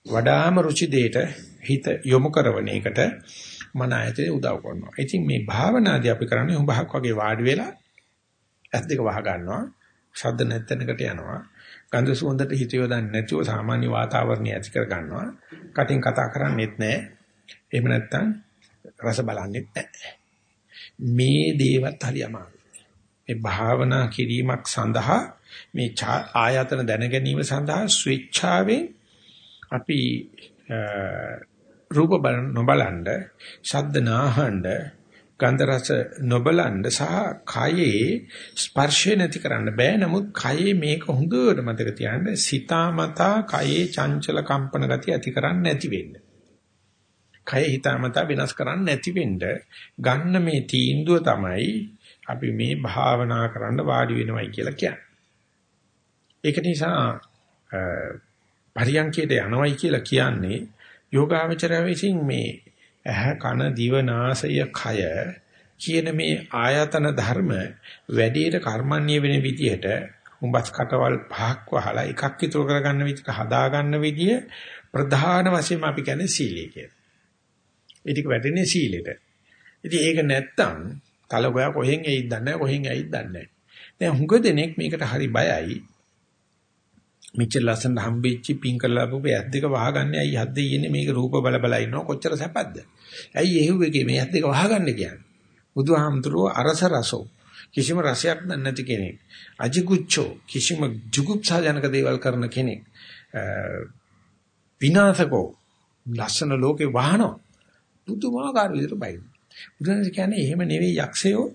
Speaker 1: වඩාම රුචි දෙයට හිත යොමු කරන එකට මන ආයතනේ උදව් කරනවා. ඉතින් මේ භාවනාදී අපි කරන්නේ උඹහක් වගේ වාඩි වෙලා ඇස් දෙක වහ ගන්නවා. ශබ්ද නැත්නම්කට යනවා. ගන්ධ සුවඳට හිත යොදන්නේ නැතුව සාමාන්‍ය වාතාවරණය ඇති කර ගන්නවා. කටින් කතා කරන්නේත් නැහැ. එහෙම නැත්නම් රස බලන්නේත් නැහැ. මේ දේවත් හරි අමාරුයි. මේ භාවනා කිරීමක් සඳහා මේ ආයතන දැන ගැනීම සඳහා ස්විච්ඡාවෙන් අපි රූප බල නොබලන්න ශබ්ද නාහඬ ගන්ධ රස නොබලන්න සහ කයේ ස්පර්ශය නැති කරන්න බෑ නමුත් කයේ මේක හොඳට මතක තියාගන්න සිතාමතා කයේ චංචල කම්පන ගතිය ඇති කරන්නේ නැති වෙන්න. කය හිතාමතා වෙනස් කරන්නේ නැති වෙන්න ගන්න මේ තීන්දුව තමයි අපි මේ භාවනා කරන්න වාඩි වෙනවයි කියලා කියන්නේ. ඒක නිසා පරියන්කයට යනවයි කියලා කියන්නේ යෝගාවචරය විසින් මේ ඇහ කන දිව නාසය කය කියන මේ ආයතන ධර්ම වැඩියට කර්මන්නේ වෙන විදිහට උඹස් කටවල් පහක් වහලා එකක් ඉතුරු කරගන්න විදිහට හදාගන්න විදිය ප්‍රධාන වශයෙන් අපි කියන්නේ සීලය කියලා. ඒ ටික වැටෙන්නේ සීලෙට. ඉතින් ඒක නැත්තම් තලගොයා කොහෙන් ඇයිද දන්නේ නැහැ කොහෙන් ඇයිද දන්නේ නැහැ. දැන් හුඟ දෙනෙක් මේකට හරි බයයි. මෙච්චර ලස්සන හම්බෙච්චි පිං කරලා අපේ ඇස් දෙක වහගන්නේ ඇයි හද්ද ඉන්නේ මේක රූප බල බල ඉන්නවා කොච්චර සැපද ඇයි එහෙව් එකේ මේ ඇස් දෙක වහගන්න කියන්නේ බුදුහාමුදුරුවෝ අරස රසෝ කිසිම රසයක් නැති කෙනෙක් අජිකුච්චෝ කිසිම ජුගුප්සා ජනක දේවල් කරන කෙනෙක් විනාශකෝ ලස්සන ලෝකේ වහනවා පුදුමාකාර විදිහට බයි බුදුන් කියන්නේ එහෙම නෙවෙයි යක්ෂයෝ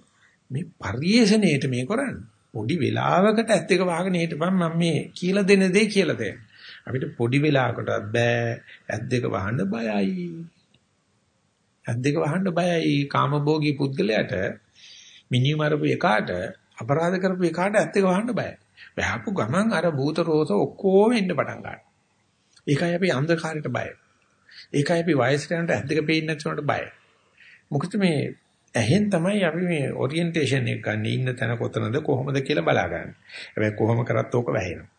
Speaker 1: මේ පරිේශණයට මේ කරන්නේ පොඩි වෙලාවකට ඇත් එක වහගෙන හිටපන් මම මේ කියලා දෙන දේ කියලා දෙන්න. අපිට පොඩි වෙලාවකටවත් බෑ ඇත් දෙක වහන්න බයයි. ඇත් දෙක වහන්න බයයි කාමභෝගී පුද්ගලයාට මිනිහ මරපු එකාට අපරාධ කරපු එකාට ඇත් දෙක වහන්න බයයි. බහැපු ගමන් අර භූත රෝස ඔක්කොම එන්න පටන් ගන්නවා. ඒකයි අපි අන්ධකාරයට බයයි. ඒකයි අපි වයසට යනකොට ඇත් දෙක පේන්නේ නැති බයයි. මොකද මේ ඇහෙන් තමයි අපි මේ ඔරියන්ටේෂන් එක ගන්න ඉන්න තැන කොතනද කොහොමද කියලා බලාගන්නේ. හැබැයි කොහොම කරත් ඕක වැහෙනවා.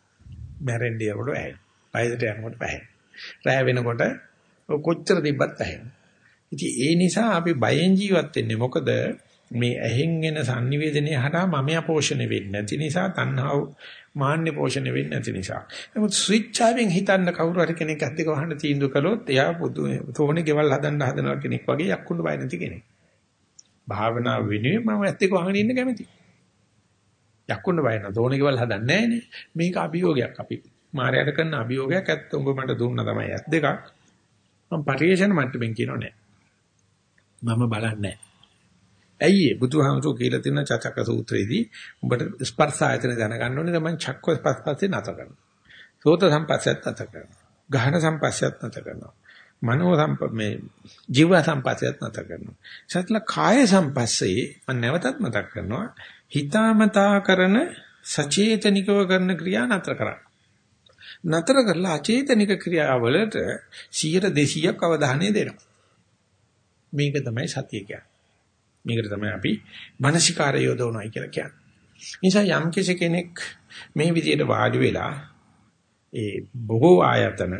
Speaker 1: මැරෙන්නේ යනකොට වැහෙනවා. වයසට යනකොට වැහෙනවා. රැය වෙනකොට කොච්චර තිබ්බත් වැහෙනවා. ඉතින් ඒ නිසා අපි බයෙන් ජීවත් වෙන්නේ මොකද මේ ඇහෙන් එන sannivedanaya හරහා මමයා පෝෂණය වෙන්නේ නැති නිසා තණ්හාව මාන්‍ය පෝෂණය වෙන්නේ නැති නිසා. නමුත් ස්විච් ආවෙන් හිතන්න කවුරු හරි කෙනෙක් ඇද්දක වහන්න තීන්දුව කළොත් එයා පොදු තෝනේ ගෙවල් හදන්න හදනවා කෙනෙක් වගේ යක්කුණු බය නැති කෙනෙක්. භාවනා වෙනුවෙන් මම ඇත්ත එක වහගෙන ඉන්න කැමතියි. යක්කුන්න බය නැ දෝණේකවල් හදන්නේ නැහනේ. මේක අභියෝගයක් අපි. මායයට කරන අභියෝගයක් ඇත්ත උඹ මට දුන්න තමයි ඇත් දෙකක්. මම පරිේශන මට්ටමින් කියනෝ නෑ. මම බලන්නේ ඇයි ඒ බුදුහාමුදුරුවෝ කියලා තියෙන චතක සූත්‍රයේදී උඹට ස්පර්ශ ආයතන දැනගන්න ඕනේ තමයි චක්ක ස්පර්ශයෙන් නැත කරනවා. සෝත සම්පස්සයත් නැත කරනවා. ගහන සම්පස්සයත් නැත කරනවා. මනෝ සම්ප මේ ජීව සම්පස්සයත් නැත කරනවා. සත්ල කාය සම්පස්සේ මම නැවතත් මතක් කරනවා හිතාමතා කරන සචේතනිකව කරන ක්‍රියා නතර කරා. නතර කරලා අචේතනික ක්‍රියාවලට 100 200ක් අවධානය දෙනවා. මේක තමයි සතිය කියන්නේ. මේකට තමයි අපි මානසිකාරය යොදවනයි කියලා කියන්නේ. නිසා යම් කෙනෙක් මේ විදිහට වාඩි වෙලා ඒ බොහෝ ආයතන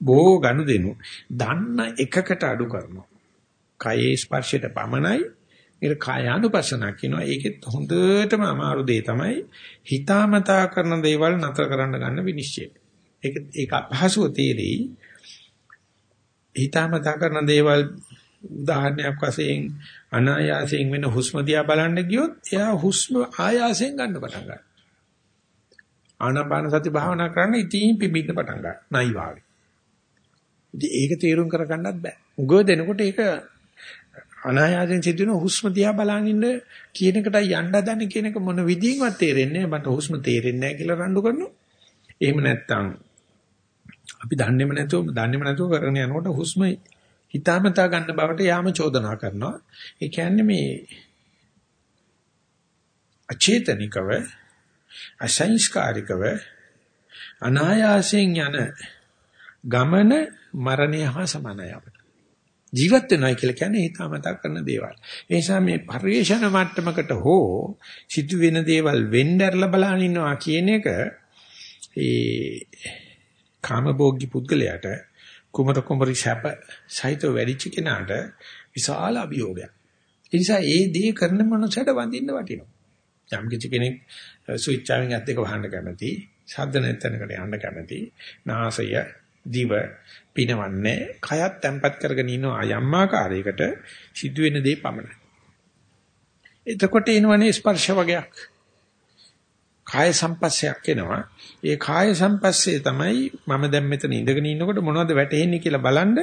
Speaker 1: බොහෝ ගනුදෙනු දන්න එකකට අඩු කරනවා. කයේ ස්පර්ශයට පමණයි ඒක කායානුපස්සන කියනවා. ඒකෙත් හොඳටම අමාරු දේ තමයි හිතාමතා කරන දේවල් නතර කරන්න ගන්න විනිශ්චය. ඒක ඒක අපහසුව තේරෙයි. හිතාමතා කරන දේවල් උදාහරණයක් වශයෙන් අනායාසයෙන් වෙන හුස්ම දිහා බලන්න ගියොත් එයා හුස්ම ආයාසයෙන් ගන්න පටන් ගන්නවා. ආනාපාන සති භාවනා කරන්න ඉතින් පිබින්න පටන් ගන්නවා. නයි වාගේ. ඉතින් ඒක තේරුම් කරගන්නත් බෑ. උගව දෙනකොට ඒක අනායාසයෙන් සිදුවෙන හුස්ම දිහා බලන් ඉන්න කියන එකට යන්න හදන්නේ කියන එක මොන විදිහින්වත් තේරෙන්නේ නැහැ. මට හුස්ම තේරෙන්නේ නැහැ කියලා රණ්ඩු කරනවා. එහෙම නැත්නම් අපි දන්නේම නැතුව දන්නේම නැතුව කරගෙන යනකොට හුස්ම හිතාමතා ගන්න බවට යාම චෝදනා කරනවා. ඒ කියන්නේ මේ අචේතනිකව අසංස්කාරිකව අනායාසයෙන් යන ගමන මරණය හා සමානයි අපිට. ජීවත් වෙනවා කියලා කියන්නේ හිතාමතා කරන දේවල්. ඒ නිසා මේ පරිේශන මට්ටමකට හෝ සිදු වෙන දේවල් වෙන්නර්ලා බලන ඉන්නවා කියන එක ඒ කාමභෝගී පුද්ගලයාට කුමර කුමරි ශප සහිත වැඩිච කෙනාට විශාල අභියෝගයක්. ඒ නිසා ඒ දේ කරන මනුස්සයට වඳින්න වටිනවා. යම් කිසි කෙනෙක් ස්විච් ආවෙන් ඇත් දෙක වහන්න කැමති, ශබ්ද නැතනකට යන්න කැමති, නාසය දිව පිනවන්නේ කයත් තැම්පත් කරගෙන ඉන්න අයම්මාකාරයකට සිදුවෙන දේ පමණයි. එතකොට එනවනේ ස්පර්ශ වගේක්. කාය සම්පස්සයක් එනවා. ඒ කාය සම්පස්සේ තමයි මම දැන් මෙතන ඉඳගෙන ඉන්නකොට මොනවද වැටෙන්නේ කියලා බලන්න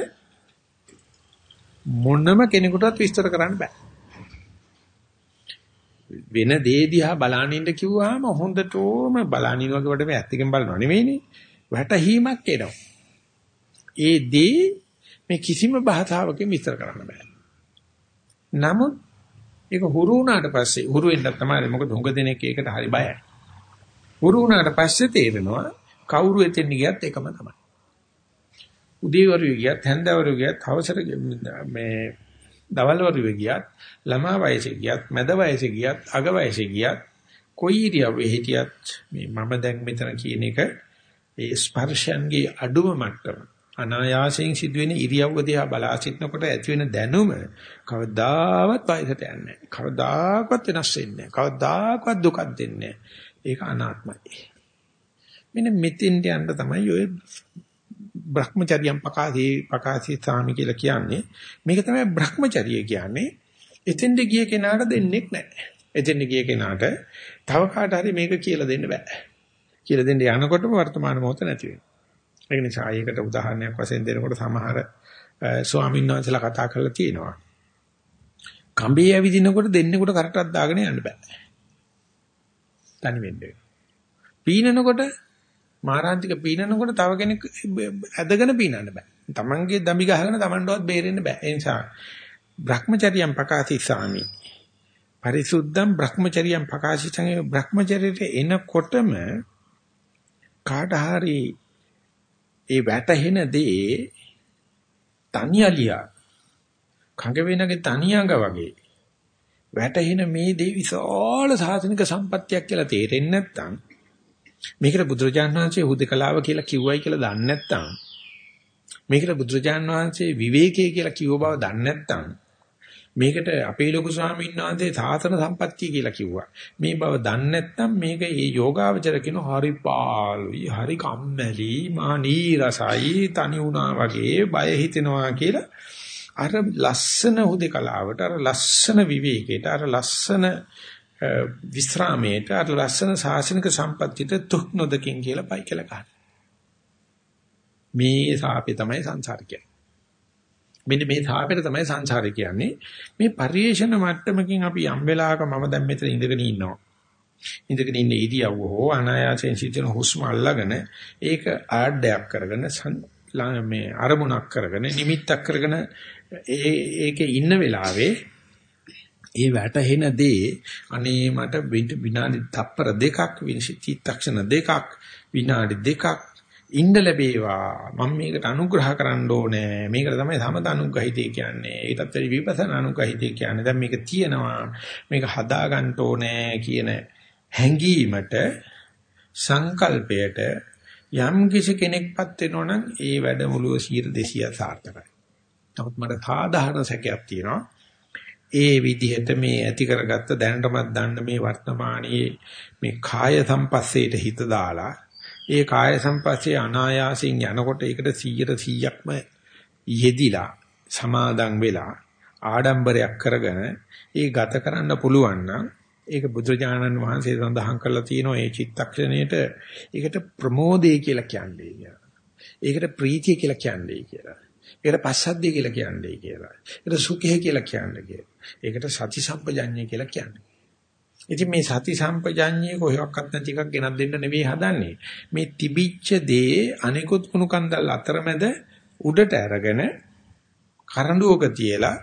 Speaker 1: මොනම කෙනෙකුටවත් විස්තර කරන්න බෑ. වෙන දේ දිහා බලාගෙන ඉන්න කිව්වහම හොඳටම බලාගෙන ඉන්න වගේ වට මේ ඇත්තකින් බලනව නෙවෙයිනේ. වැටහීමක් එනවා. ඒ දේ මේ කිසිම භාෂාවකින් විස්තර කරන්න බෑ. නමුත් ඒක හුරු වුණාට පස්සේ හුරු වෙන්න තමයි මොකද හුඟ දෙනෙක් ඒකට හරි බයයි. හුරු වුණාට පස්සේ තේරෙනවා කවුරු එතෙන් ගියත් එකම තමයි. උදේවරු ගියත් හැන්දවරු ගියත් හවසට මේ දවල්වරු ගියත් ළමා වයසේ ගියත් මැද වයසේ ගියත් අග වයසේ ගියත් කොයි ඉරියව්වේ හිටියත් මේ මම දැන් මෙතන කියන එක ඒ ස්පර්ශයන්ගේ අඩුම මට්ටම අනායාසයෙන් සිදුවෙන ඉරියව්ව දිහා බලා සිටනකොට ඇති වෙන දැනුම කවදාවත් වයසට යන්නේ නැහැ. කවදාකවත් වෙනස් වෙන්නේ නැහැ. කවදාකවත් දුකක් දෙන්නේ නැහැ. ඒක අනාත්මයි. මෙන්න මෙතෙන් යන්න තමයි ඔය Brahmacharyan පකාසී පකාසී සාමි කියලා කියන්නේ. මේක තමයි Brahmacharya කියන්නේ. එතෙන්ද ගිය කෙනාට දෙන්නේ නැහැ. එතෙන්ද ගිය කෙනාට තව කාට හරි මේක කියලා දෙන්න බෑ. කියලා දෙන්න යනකොටම වර්තමාන මොහොත නැති වෙනවා. ඒක නිසා ඒකට උදාහරණයක් වශයෙන් දෙනකොට සමහර ස්වාමීන් වහන්සේලා කතා කරලා තියෙනවා. කඹේ ඇවිදිනකොට දෙන්නෙකුට කරටක් දාගෙන යන්න බෑ. තනි වෙන්න. පීනනකොට මාරාන්තික පීනනකොට තව කෙනෙක් ඇදගෙන පීනන්න බෑ. Tamange දම්බි ගහගෙන Tamanටවත් බේරෙන්න බෑ. ඒ නිසා Brahmacharyan pakasisami පරිසුද්ධම් Brahmacharyan pakasisami Brahmacharයට එනකොටම කාට හරි ඒ වැටහෙන දේ තනියලියා කඟ වෙනගේ තනියඟ වගේ වැටහෙන මේ දේ විශාල සාසනික සම්පත්තියක් කියලා තේරෙන්නේ නැත්නම් මේකට බුදුරජාණන් වහන්සේ හුදකලාව කියලා කිව්වයි කියලා දන්නේ නැත්නම් මේකට බුදුරජාණන් වහන්සේ විවේකයේ කියලා කිව්ව බව දන්නේ නැත්නම් මේකට අපේ ලොකු ස්වාමීන් වහන්සේ සාසන සම්පත්තිය කියලා කිව්වා. මේ බව දන්නේ නැත්නම් මේක ඒ යෝගාවචර කියන හරි පාළුයි, හරි කම්මැලි, මා නීරසයි, තනි වුණා වගේ බය හිතෙනවා කියලා අර ලස්සන හුදකලාවට, අර ලස්සන විවේකයට, අර ලස්සන විස්රාමයට, අර ලස්සන සාසනික සම්පත්තියට තුක් නොදකින් කියලා පයි කියලා ගන්න. මේ සාපේ තමයි සංසාර කියන්නේ. මෙන්න මේ තාපෙට තමයි සංසාරේ කියන්නේ. මේ පරිේශන මට්ටමකින් අපි යම් වෙලාවක මම දැන් මෙතන ඉඳගෙන ඉන්නවා. ඉඳගෙන ඉන්න ඉරියව්ව හෝ අනායාසයෙන් සිටින හුස්ම අල්ලගෙන ඒක ආඩයක් කරගෙන මේ අරමුණක් කරගෙන නිමිත්තක් කරගෙන ඒ ඒකේ ඉන්න වෙලාවේ ඒ වැටහෙන දේ අනේ මට විනාඩි තප්පර දෙකක් විනිශ්චිතක්ෂණ දෙකක් විනාඩි දෙකක් ඉන්න ලැබේවා. මම මේකට අනුග්‍රහ කරන්න ඕනේ. මේකට තමයි සමත අනුග්‍රහිතය කියන්නේ. ඒකටත් වැඩි විපස්සනා අනුග්‍රහිතය කියන්නේ. දැන් මේක තියෙනවා. මේක හදා ගන්න ඕනේ කියන හැඟීමට සංකල්පයට යම් කිසි කෙනෙක්පත් වෙනවනම් ඒ වැඩමුළුව 200 සාර්ථකයි. නමුත් මට සාධාරණ සැකයක් තියෙනවා ඒ විදිහට මේ ඇති කරගත්ත දැනටමත් දන්න මේ වර්තමානයේ මේ කාය සම්පස්සේට හිත දාලා ඒ කාය සංපස්සේ අනායාසයෙන් යනකොට ඒකට 100%ක්ම යෙදිලා සමාදන් වෙලා ආඩම්බරයක් කරගෙන ඒ ගත කරන්න පුළුවන් නම් ඒක බුදුජානන් වහන්සේ සඳහන් කරලා තියෙනවා ඒ චිත්තක්ෂණයට ඒකට ප්‍රමෝදේ කියලා කියන්නේ කියලා. ඒකට ප්‍රීතිය කියලා කියන්නේ කියලා. ඒකට පස්සද්ධිය කියලා කියන්නේ කියලා. ඒකට සුඛය කියලා කියන්නේ කියලා. ඒකට සති සම්පජඤ්ඤය කියලා කියන්නේ. ඉතින් මේ සති සම්පජඤ්ඤේ කොහොක්වත් නැති එකක් ගෙනත් දෙන්න නෙවෙයි හදන්නේ. මේ තිබිච්ච දේ අනිකුත් කුණු කන්දල් අතරමැද උඩට අරගෙන කරඬුවක තියලා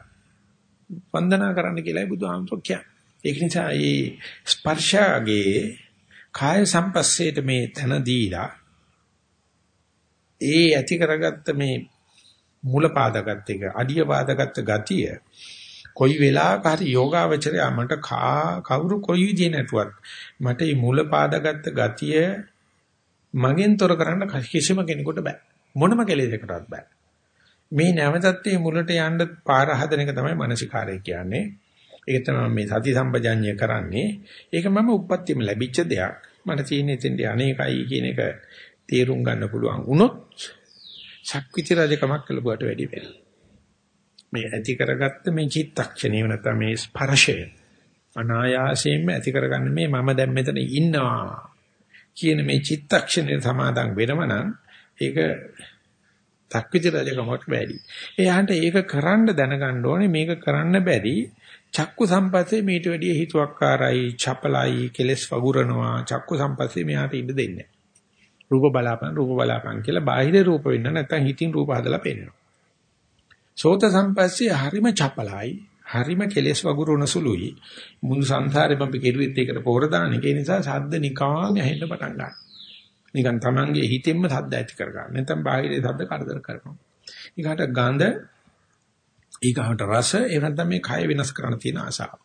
Speaker 1: වන්දනා කරන්න කියලායි බුදුහාමුදුරුවෝ කියන්නේ. ඒක නිසා මේ ස්පර්ශාගේ කාය සම්පස්සේට මේ තන දීලා ඒ ඇති කරගත්ත මේ මූල පාදගත් එක අඩිය පාදගත් ගතිය. කොයි වෙලාවක හරි යෝගාවචරය මට කවුරු කොයි විදිහේ නැතුවත් මට මේ මුල පාදගත්ත ගතිය මගෙන් තොර කරන්න කිසිම කෙනෙකුට බෑ. මොනම කෙලෙසකටවත් බෑ. මේ නැවතත් මේ මුලට යන්න පාර හදන එක තමයි මානසිකාරය කියන්නේ. ඒක තමයි මේ සති සම්පජාඤ්ඤය කරන්නේ. ඒක මම උප්පත්තියම ලැබිච්ච දෙයක්. මට තියෙන ඉතින්දී අනේකයි කියන එක තේරුම් ගන්න පුළුවන් වුණොත් ශක්විති රජකමක් කළබුවට වැඩි වෙනවා මේ ඇති කරගත්ත මේ චිත්තක්ෂණය නැත්නම් මේ ස්පර්ශය අනායාසයෙන්ම ඇති කරගන්න මේ මම දැන් මෙතන ඉන්නවා කියන මේ චිත්තක්ෂණය සමාදන් වෙනම නම් ඒක තක්විති රජකමකට බැරි. එයාට ඒක කරන්න දැනගන්න ඕනේ මේක කරන්න බැරි චක්කු සම්පස්සේ මීට වැඩිය හිතුවක්කාරයි, චපලයි, කෙලස් වගුරනවා. චක්කු සම්පස්සේ මෙයාට ඉඳ දෙන්නේ රූප බලාපන් රූප බලාපන් කියලා බාහිර රූප වෙන්න නැත්නම් හිතින් රූප හදලා පෙන්නනවා. සෝත සම්පස්සේ හරිම චපලයි, හරිම කෙලස් වගුරුන සුළුයි. මුළු සංසාරෙම අපි කෙරුවෙත් ඒකට පොර දාන එක නිසා සද්ද නිකාන් ඇහෙන්න පටන් ගන්නවා. නිකන් Tamange හිතෙන්ම සද්ද ඇති කර ගන්න. නැත්නම් බාහිරේ සද්ද කරදර කරනවා. ඊකට ගඳ ඊගාට රස ඒ නැත්නම් මේ කය වෙනස් කරන්න තියෙන ආසාව.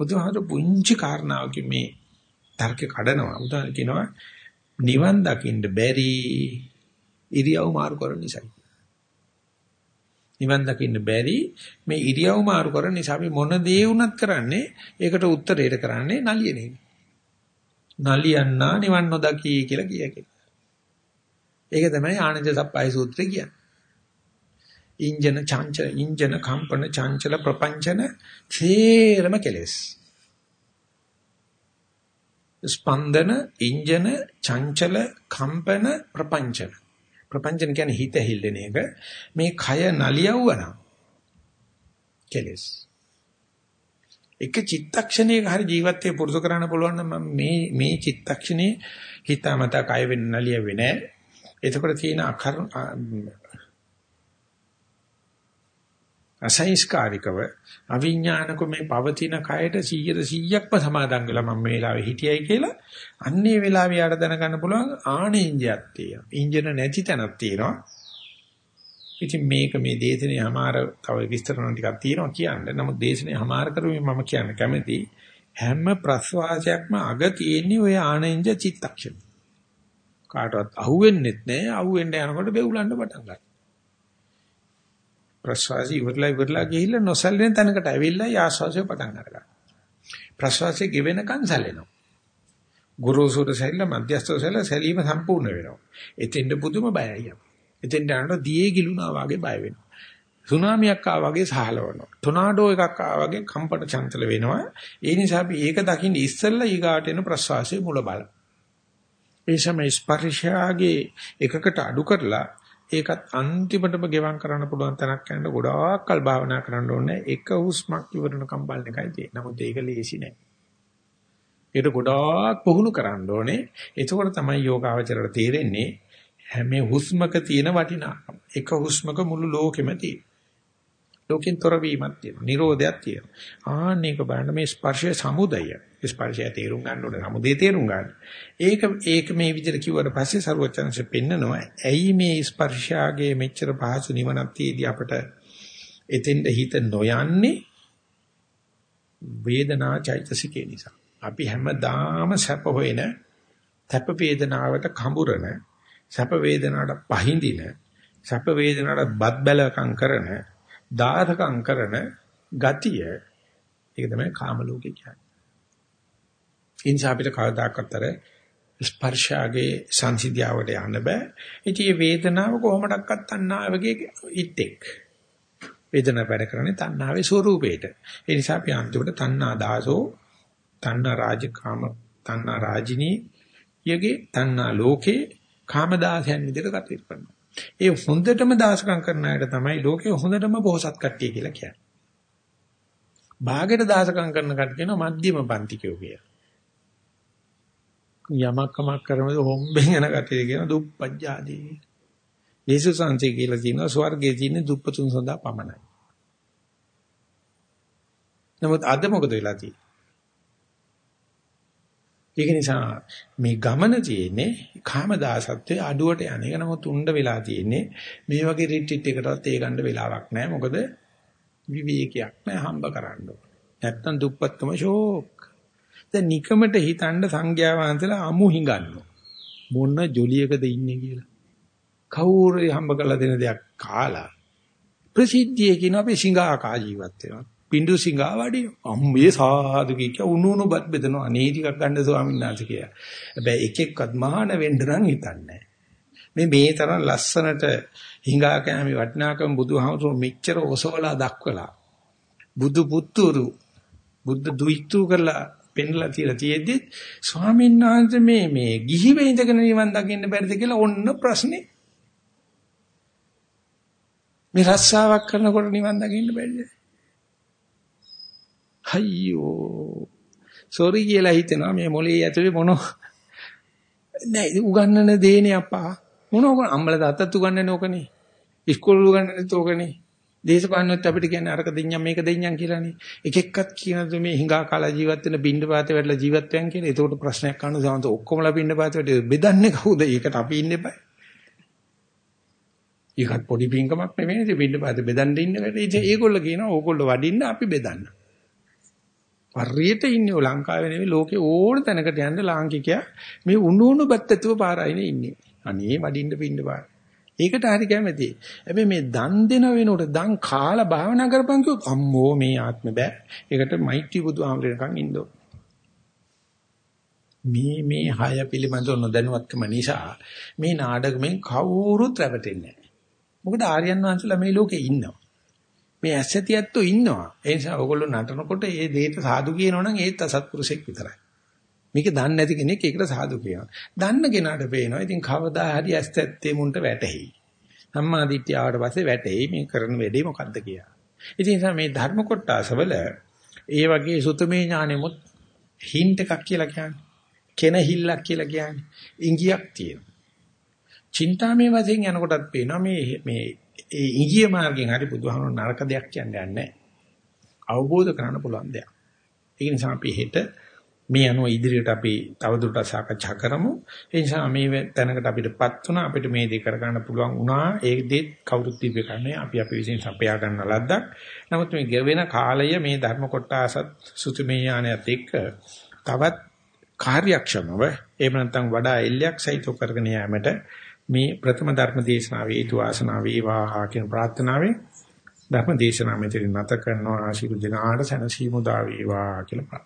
Speaker 1: බුදුහාමර පුංචි කාරණාවකින් මේ තර්ක කඩනවා. උදාහරණ කියනවා නිවන් දකින්න බැරි ඉරියව් මාරු කරන නිසායි. නිවන් දකින්න බැරි මේ ඉරියව් මාරු කරන නිසා අපි මොන දේ වුණත් කරන්නේ ඒකට උත්තරේට කරන්නේ නලියන එක. නලියන්නා නිවන් නොදකි කියලා කියකේ. ඒක තමයි ආනන්ද සප්පයි සූත්‍රය කියන්නේ. ඉන්ජන චංචල ඉන්ජන කම්පන චංචල ප්‍රපංචන තේරම කෙලස්. ස්පන්දන ඉන්ජන චංචල කම්පන ප්‍රපංචන. ප්‍රපංචන කියන්නේ හිත හිල්ලෙන එක. මේ කය නලියවුවනම් කෙලස්. එක චිත්තක්ෂණයක හරි ජීවිතේ පුරුදු කරන්න පුළුවන් නම් මේ මේ චිත්තක්ෂණේ හිතාමතා කය වෙන්න නලියෙන්නේ නැහැ. එතකොට තියෙන අකර අසංස්කාරිකව අවිඥානික මේ පවතින කයට 100%ක්ම සමාදන් වෙලා මම මේ වෙලාවේ හිටියයි කියලා අන්නේ වෙලාවේ යාට දැනගන්න පුළුවන් ආනෙන්ජයක් තියෙනවා. ඉන්ජින නැති තැනක් තියෙනවා. ඉතින් මේක මේ දේශනේ හමාර තව විස්තර කරන ටිකක් තියෙනවා කියන්නේ. නමුත් දේශනේ හමාර කරුවේ මම කියන්න කැමති හැම ප්‍රස්වාසයක්ම අග තියෙන්නේ ওই ආනෙන්ජ චිත්තක්ෂණ. කාටවත් අහුවෙන්නෙත් නැහැ. අහුවෙන්න යනකොට බෙවුලන්න පටන් ගන්නවා. ප්‍රශ්වාසය ඉවරලා ඉවරලා ගිහිල්ලා නොසැලෙන තැනකට ඇවිල්ලා ආශ්වාසය පටන් ගන්නවා. ප්‍රශ්වාසය ගෙවෙනකන් සැලෙනවා. ගුරුසුර සැලලා මධ්‍යස්ථ සැලලා සැලීම සම්පූර්ණ වෙනවා. එතෙන්ද පුදුම බයයි. එතෙන්ට යනකොට දියේ ගිලුණා වගේ බය වෙනවා. සුනාමියක් ආවා වගේ සහලවනවා. ටොනාඩෝ එකක් ආවා වගේ කම්පන චංචල වෙනවා. ඒ නිසා අපි ඒක දකින්න ඉස්සෙල්ලා ඊගාට එන ප්‍රශ්වාසයේ මුල බලමු. ඒ සමය ස්පර්ශයාගේ එකකට අඩු කරලා ඒකත් අන්තිමටම ගෙවම් කරන්න පුළුවන් තැනක් යන ගොඩාක් කල් භාවනා කරන්න ඕනේ එක හුස්මක් ඉවරනකම් බලන එකයි තියෙන්නේ. නමුත් ඒක ලේසි නෑ. ඒක ගොඩාක් පුහුණු කරන්න ඕනේ. එතකොට තමයි යෝගාවචරයට තේරෙන්නේ හැම හුස්මක තියෙන වටිනාකම. එක හුස්මක මුළු ලෝකෙම තියෙන. ලෝකෙන් තොර වීමක් තියෙනවා. නිරෝධයක් තියෙනවා. ආන්නේක බලන්න මේ ස්පර්ශයේ සමුදය. ස්පර්ශය තේරුම් ගන්න ඕනේ. සමුදය තේරුම් ගන්න. ඒක ඒක මේ විදිහට කිව්වට පස්සේ සරුවචනංශ පෙන්නනවා. ඇයි මේ ස්පර්ශාගේ මෙච්චර පහසු නිවනක් තියදී අපට එතෙන්ද හිත නොයන්නේ වේදනා චෛතසිකේ නිසා. අපි හැමදාම සැප හොයන සැප වේදනාවට කඹරන සැප වේදනාවට පහඳින සැප වේදනාවට බත් බැලකම් කරන දායකම් කරන ගතිය ඒක තමයි කාම ලෝකේ කියන්නේ. ඉන්සා අපිට කවදාකවත් අර ස්පර්ශාගේ සංසිද්ධියවට යන්න බෑ. ඉතින් මේ වේදනාව කොහොමඩක්වත් තණ්හාවගේ ඉත්තෙක්. වේදනාව වැඩ කරන්නේ තණ්හාවේ ස්වરૂපේට. ඒ නිසා අපි අන්තිමට තණ්හා දාසෝ තණ්හා රාජකාම තණ්හා රාජිනී යගේ තණ්හා ලෝකේ කාම දාසයන් විදිහට කටයුතු කරනවා. ඒ හොඳටම දාසකම් කරන අයට තමයි ලෝකේ හොඳටම බොහෝසත් කට්ටිය කියලා කියන්නේ. භාගයට දාසකම් කරන කට්ටිය කියනවා මධ්‍යම පන්තිකයෝ කියලා. යමක් කමක් කරනකොට හොම්බෙන් යන කට්ටිය කියන දුප්පජ්ජාදී. යේසුස් වහන්සේ කියලා කියනවා ස්වර්ගයේ තියෙන දුප්පතුන් සඳහා පමණයි. නමුත් අද මොකද වෙලා තියෙන්නේ? ඒක නිසා මේ ගමන තියෙන්නේ කාමදාසත්වයේ අඩුවට යන එක නමුත් උණ්ඩ වෙලා තියෙන්නේ මේ වගේ රිට්‍රීට් එකකටවත් ඒ ගන්න වෙලාවක් නැහැ මොකද විවේකයක් නැහැ හම්බ කරන්න නැත්තම් දුප්පත්කම ෂෝක් දැන් නිකමට හිතන්න සංඥා වහන්සලා අමු හිඟන්නවා. මොන ජොලියකද ඉන්නේ කියලා. කවුරු හම්බ කරලා දෙන දෙයක් කාලා. ප්‍රසිද්ධිය කියන අපි සිංහා කා ජීවත් වෙනවා. පිඬු සිඟා වඩි අම්මේ සාදු කිය උණු උණු බත් බෙදනවා. අනේ ටිකක් ගන්න ස්වාමීන් වහන්සේ කියලා. හැබැයි එක එක්කත් මහාන වෙන්න නම් හිතන්නේ මේ මේ තරම් ලස්සනට හිඟා කෑමේ වටිනාකම බුදුහාමුදුරු මෙච්චර ඔසවලා දක්වලා බුදු පුත්තුරු බුද්ධ දුයිතු කරලා පෙන්ලා තියලා තියෙද්දි ස්වාමීන් වහන්සේ මේ මේ ගිහිව ඉඳගෙන නිවන් දකින්න බැරිද කියලා ඔන්න ප්‍රශ්නේ. මේ රස්සාවක් කරනකොට නිවන් දකින්න බැරිද? අයියෝ. සෝරි කියලා හිතෙනවා මේ මොලේ ඇතුලේ මොන නෑ උගන්නන දේනේ අප්පා. මොනෝක අම්මල තාත්තත් උගන්නන්නේ ඕකනේ. ඉස්කෝලේ උගන්නන්නේ ඕකනේ. දේශපාලනත් අපිට කියන්නේ අරක දෙඤ්ඤම් මේක දෙඤ්ඤම් කියලානේ. එක එක්කත් කියනද මේ හිඟා කාලා ජීවත් වෙන බින්ද පාතේ වැඩලා ජීවත් වෙන කියලා. ඒකට ප්‍රශ්නයක් අහන්න සමහර ඔක්කොමලා බින්ද පාතේ වැඩ බෙදන්නේ කවුද? ඒකට අපි ඉන්න එපා. ඒකත් පොඩි පින්කමක් නෙමෙයි. ඉතින් බින්ද පාතේ බෙදන්න ඉන්න වැඩ. ඉතින් ඒගොල්ලෝ කියනවා ඕගොල්ලෝ වඩින්න අපි බෙදන්න. හරියට ඉන්නේ ලංකාවේ නෙවෙයි ලෝකේ ඕන තැනකට යන්න ලාංකිකයා මේ උණු උණු බත්තතුව පාරයිනේ ඉන්නේ. අනේ වඩින්න පින්න පාර. ඒකට හරි කැමති. හැබැයි මේ දන් දෙන වෙනකොට දන් කාලා භාවනා කරපන් කිව්වොත් අම්මෝ මේ ආත්මෙ බෑ. ඒකට මෛත්‍රී බුදුහාමරේකන් ඉන්න මේ මේ හය පිළිබඳව නොදැනුවත්කම නිසා මේ නාඩගමෙන් කවුරුත් රැවටෙන්නේ නැහැ. මොකද ආර්යයන් වහන්සේලා මේ ලෝකේ ඉන්නවා. මේ ඇස්සතියත්තු ඉන්නවා. ඒ නිසා ඔයගොල්ලෝ නටනකොට ඒ දෙයට සාදු කියනවනම් ඒත් අසත්පුරුෂෙක් විතරයි. මේක දන්නේ නැති කෙනෙක් ඒකට සාදු කියනවා. දන්න කෙනාට පේනවා. ඉතින් කවදා හරි ඇස් ඇත්තේ මුන්ට වැටහෙයි. සම්මා දිට්ඨිය ආවට පස්සේ වැටෙයි මේ කරන වැඩේ මොකද්ද කියලා. ඉතින් මේ ධර්ම කොටසවල ඒ වගේ සුතමේ ඥානෙමුත් හින්ට් එකක් කියලා කියන්නේ. කෙනහිල්ලක් කියලා කියන්නේ. ඉංගියක් තියෙනවා. චින්තාමේ වශයෙන් යනකොටත් පේනවා මේ මේ ඒ ඉංගිය මාර්ගෙන් හරි බුදුහාමුදුරු නරක දෙයක් කියන්නේ නැහැ. අවබෝධ කරගන්න පුළුවන් දෙයක්. ඒ නිසා අපි හෙට මේ අනුව ඉදිරියට අපි තවදුරටත් සාකච්ඡා කරමු. ඒ නිසා මේ තැනකට අපිටපත් වුණා අපිට මේ දේ කරගන්න පුළුවන් වුණා. ඒ දේ කවුරුත් දීපේ කරන්නේ අපි අපි විසින් සපයා ගන්න ලද්දක්. නමුත් මේ ගෙවෙන කාලය මේ ධර්ම කොටසත් සුතුමේ ඥානයත් එක්ක තවත් කාර්යක්ෂමව එහෙම නැත්නම් වඩා එල්ලයක් සහිතව කරගෙන යාමට මේ ප්‍රථම ධර්ම දේශනාවේ හේතු ආසනාව වේවා කියන ප්‍රාර්ථනාවෙන් ධර්ම දේශනාව මෙතන නැත කරනවා ආශිර්වාද දිනාට සනසීමු දා වේවා කියලා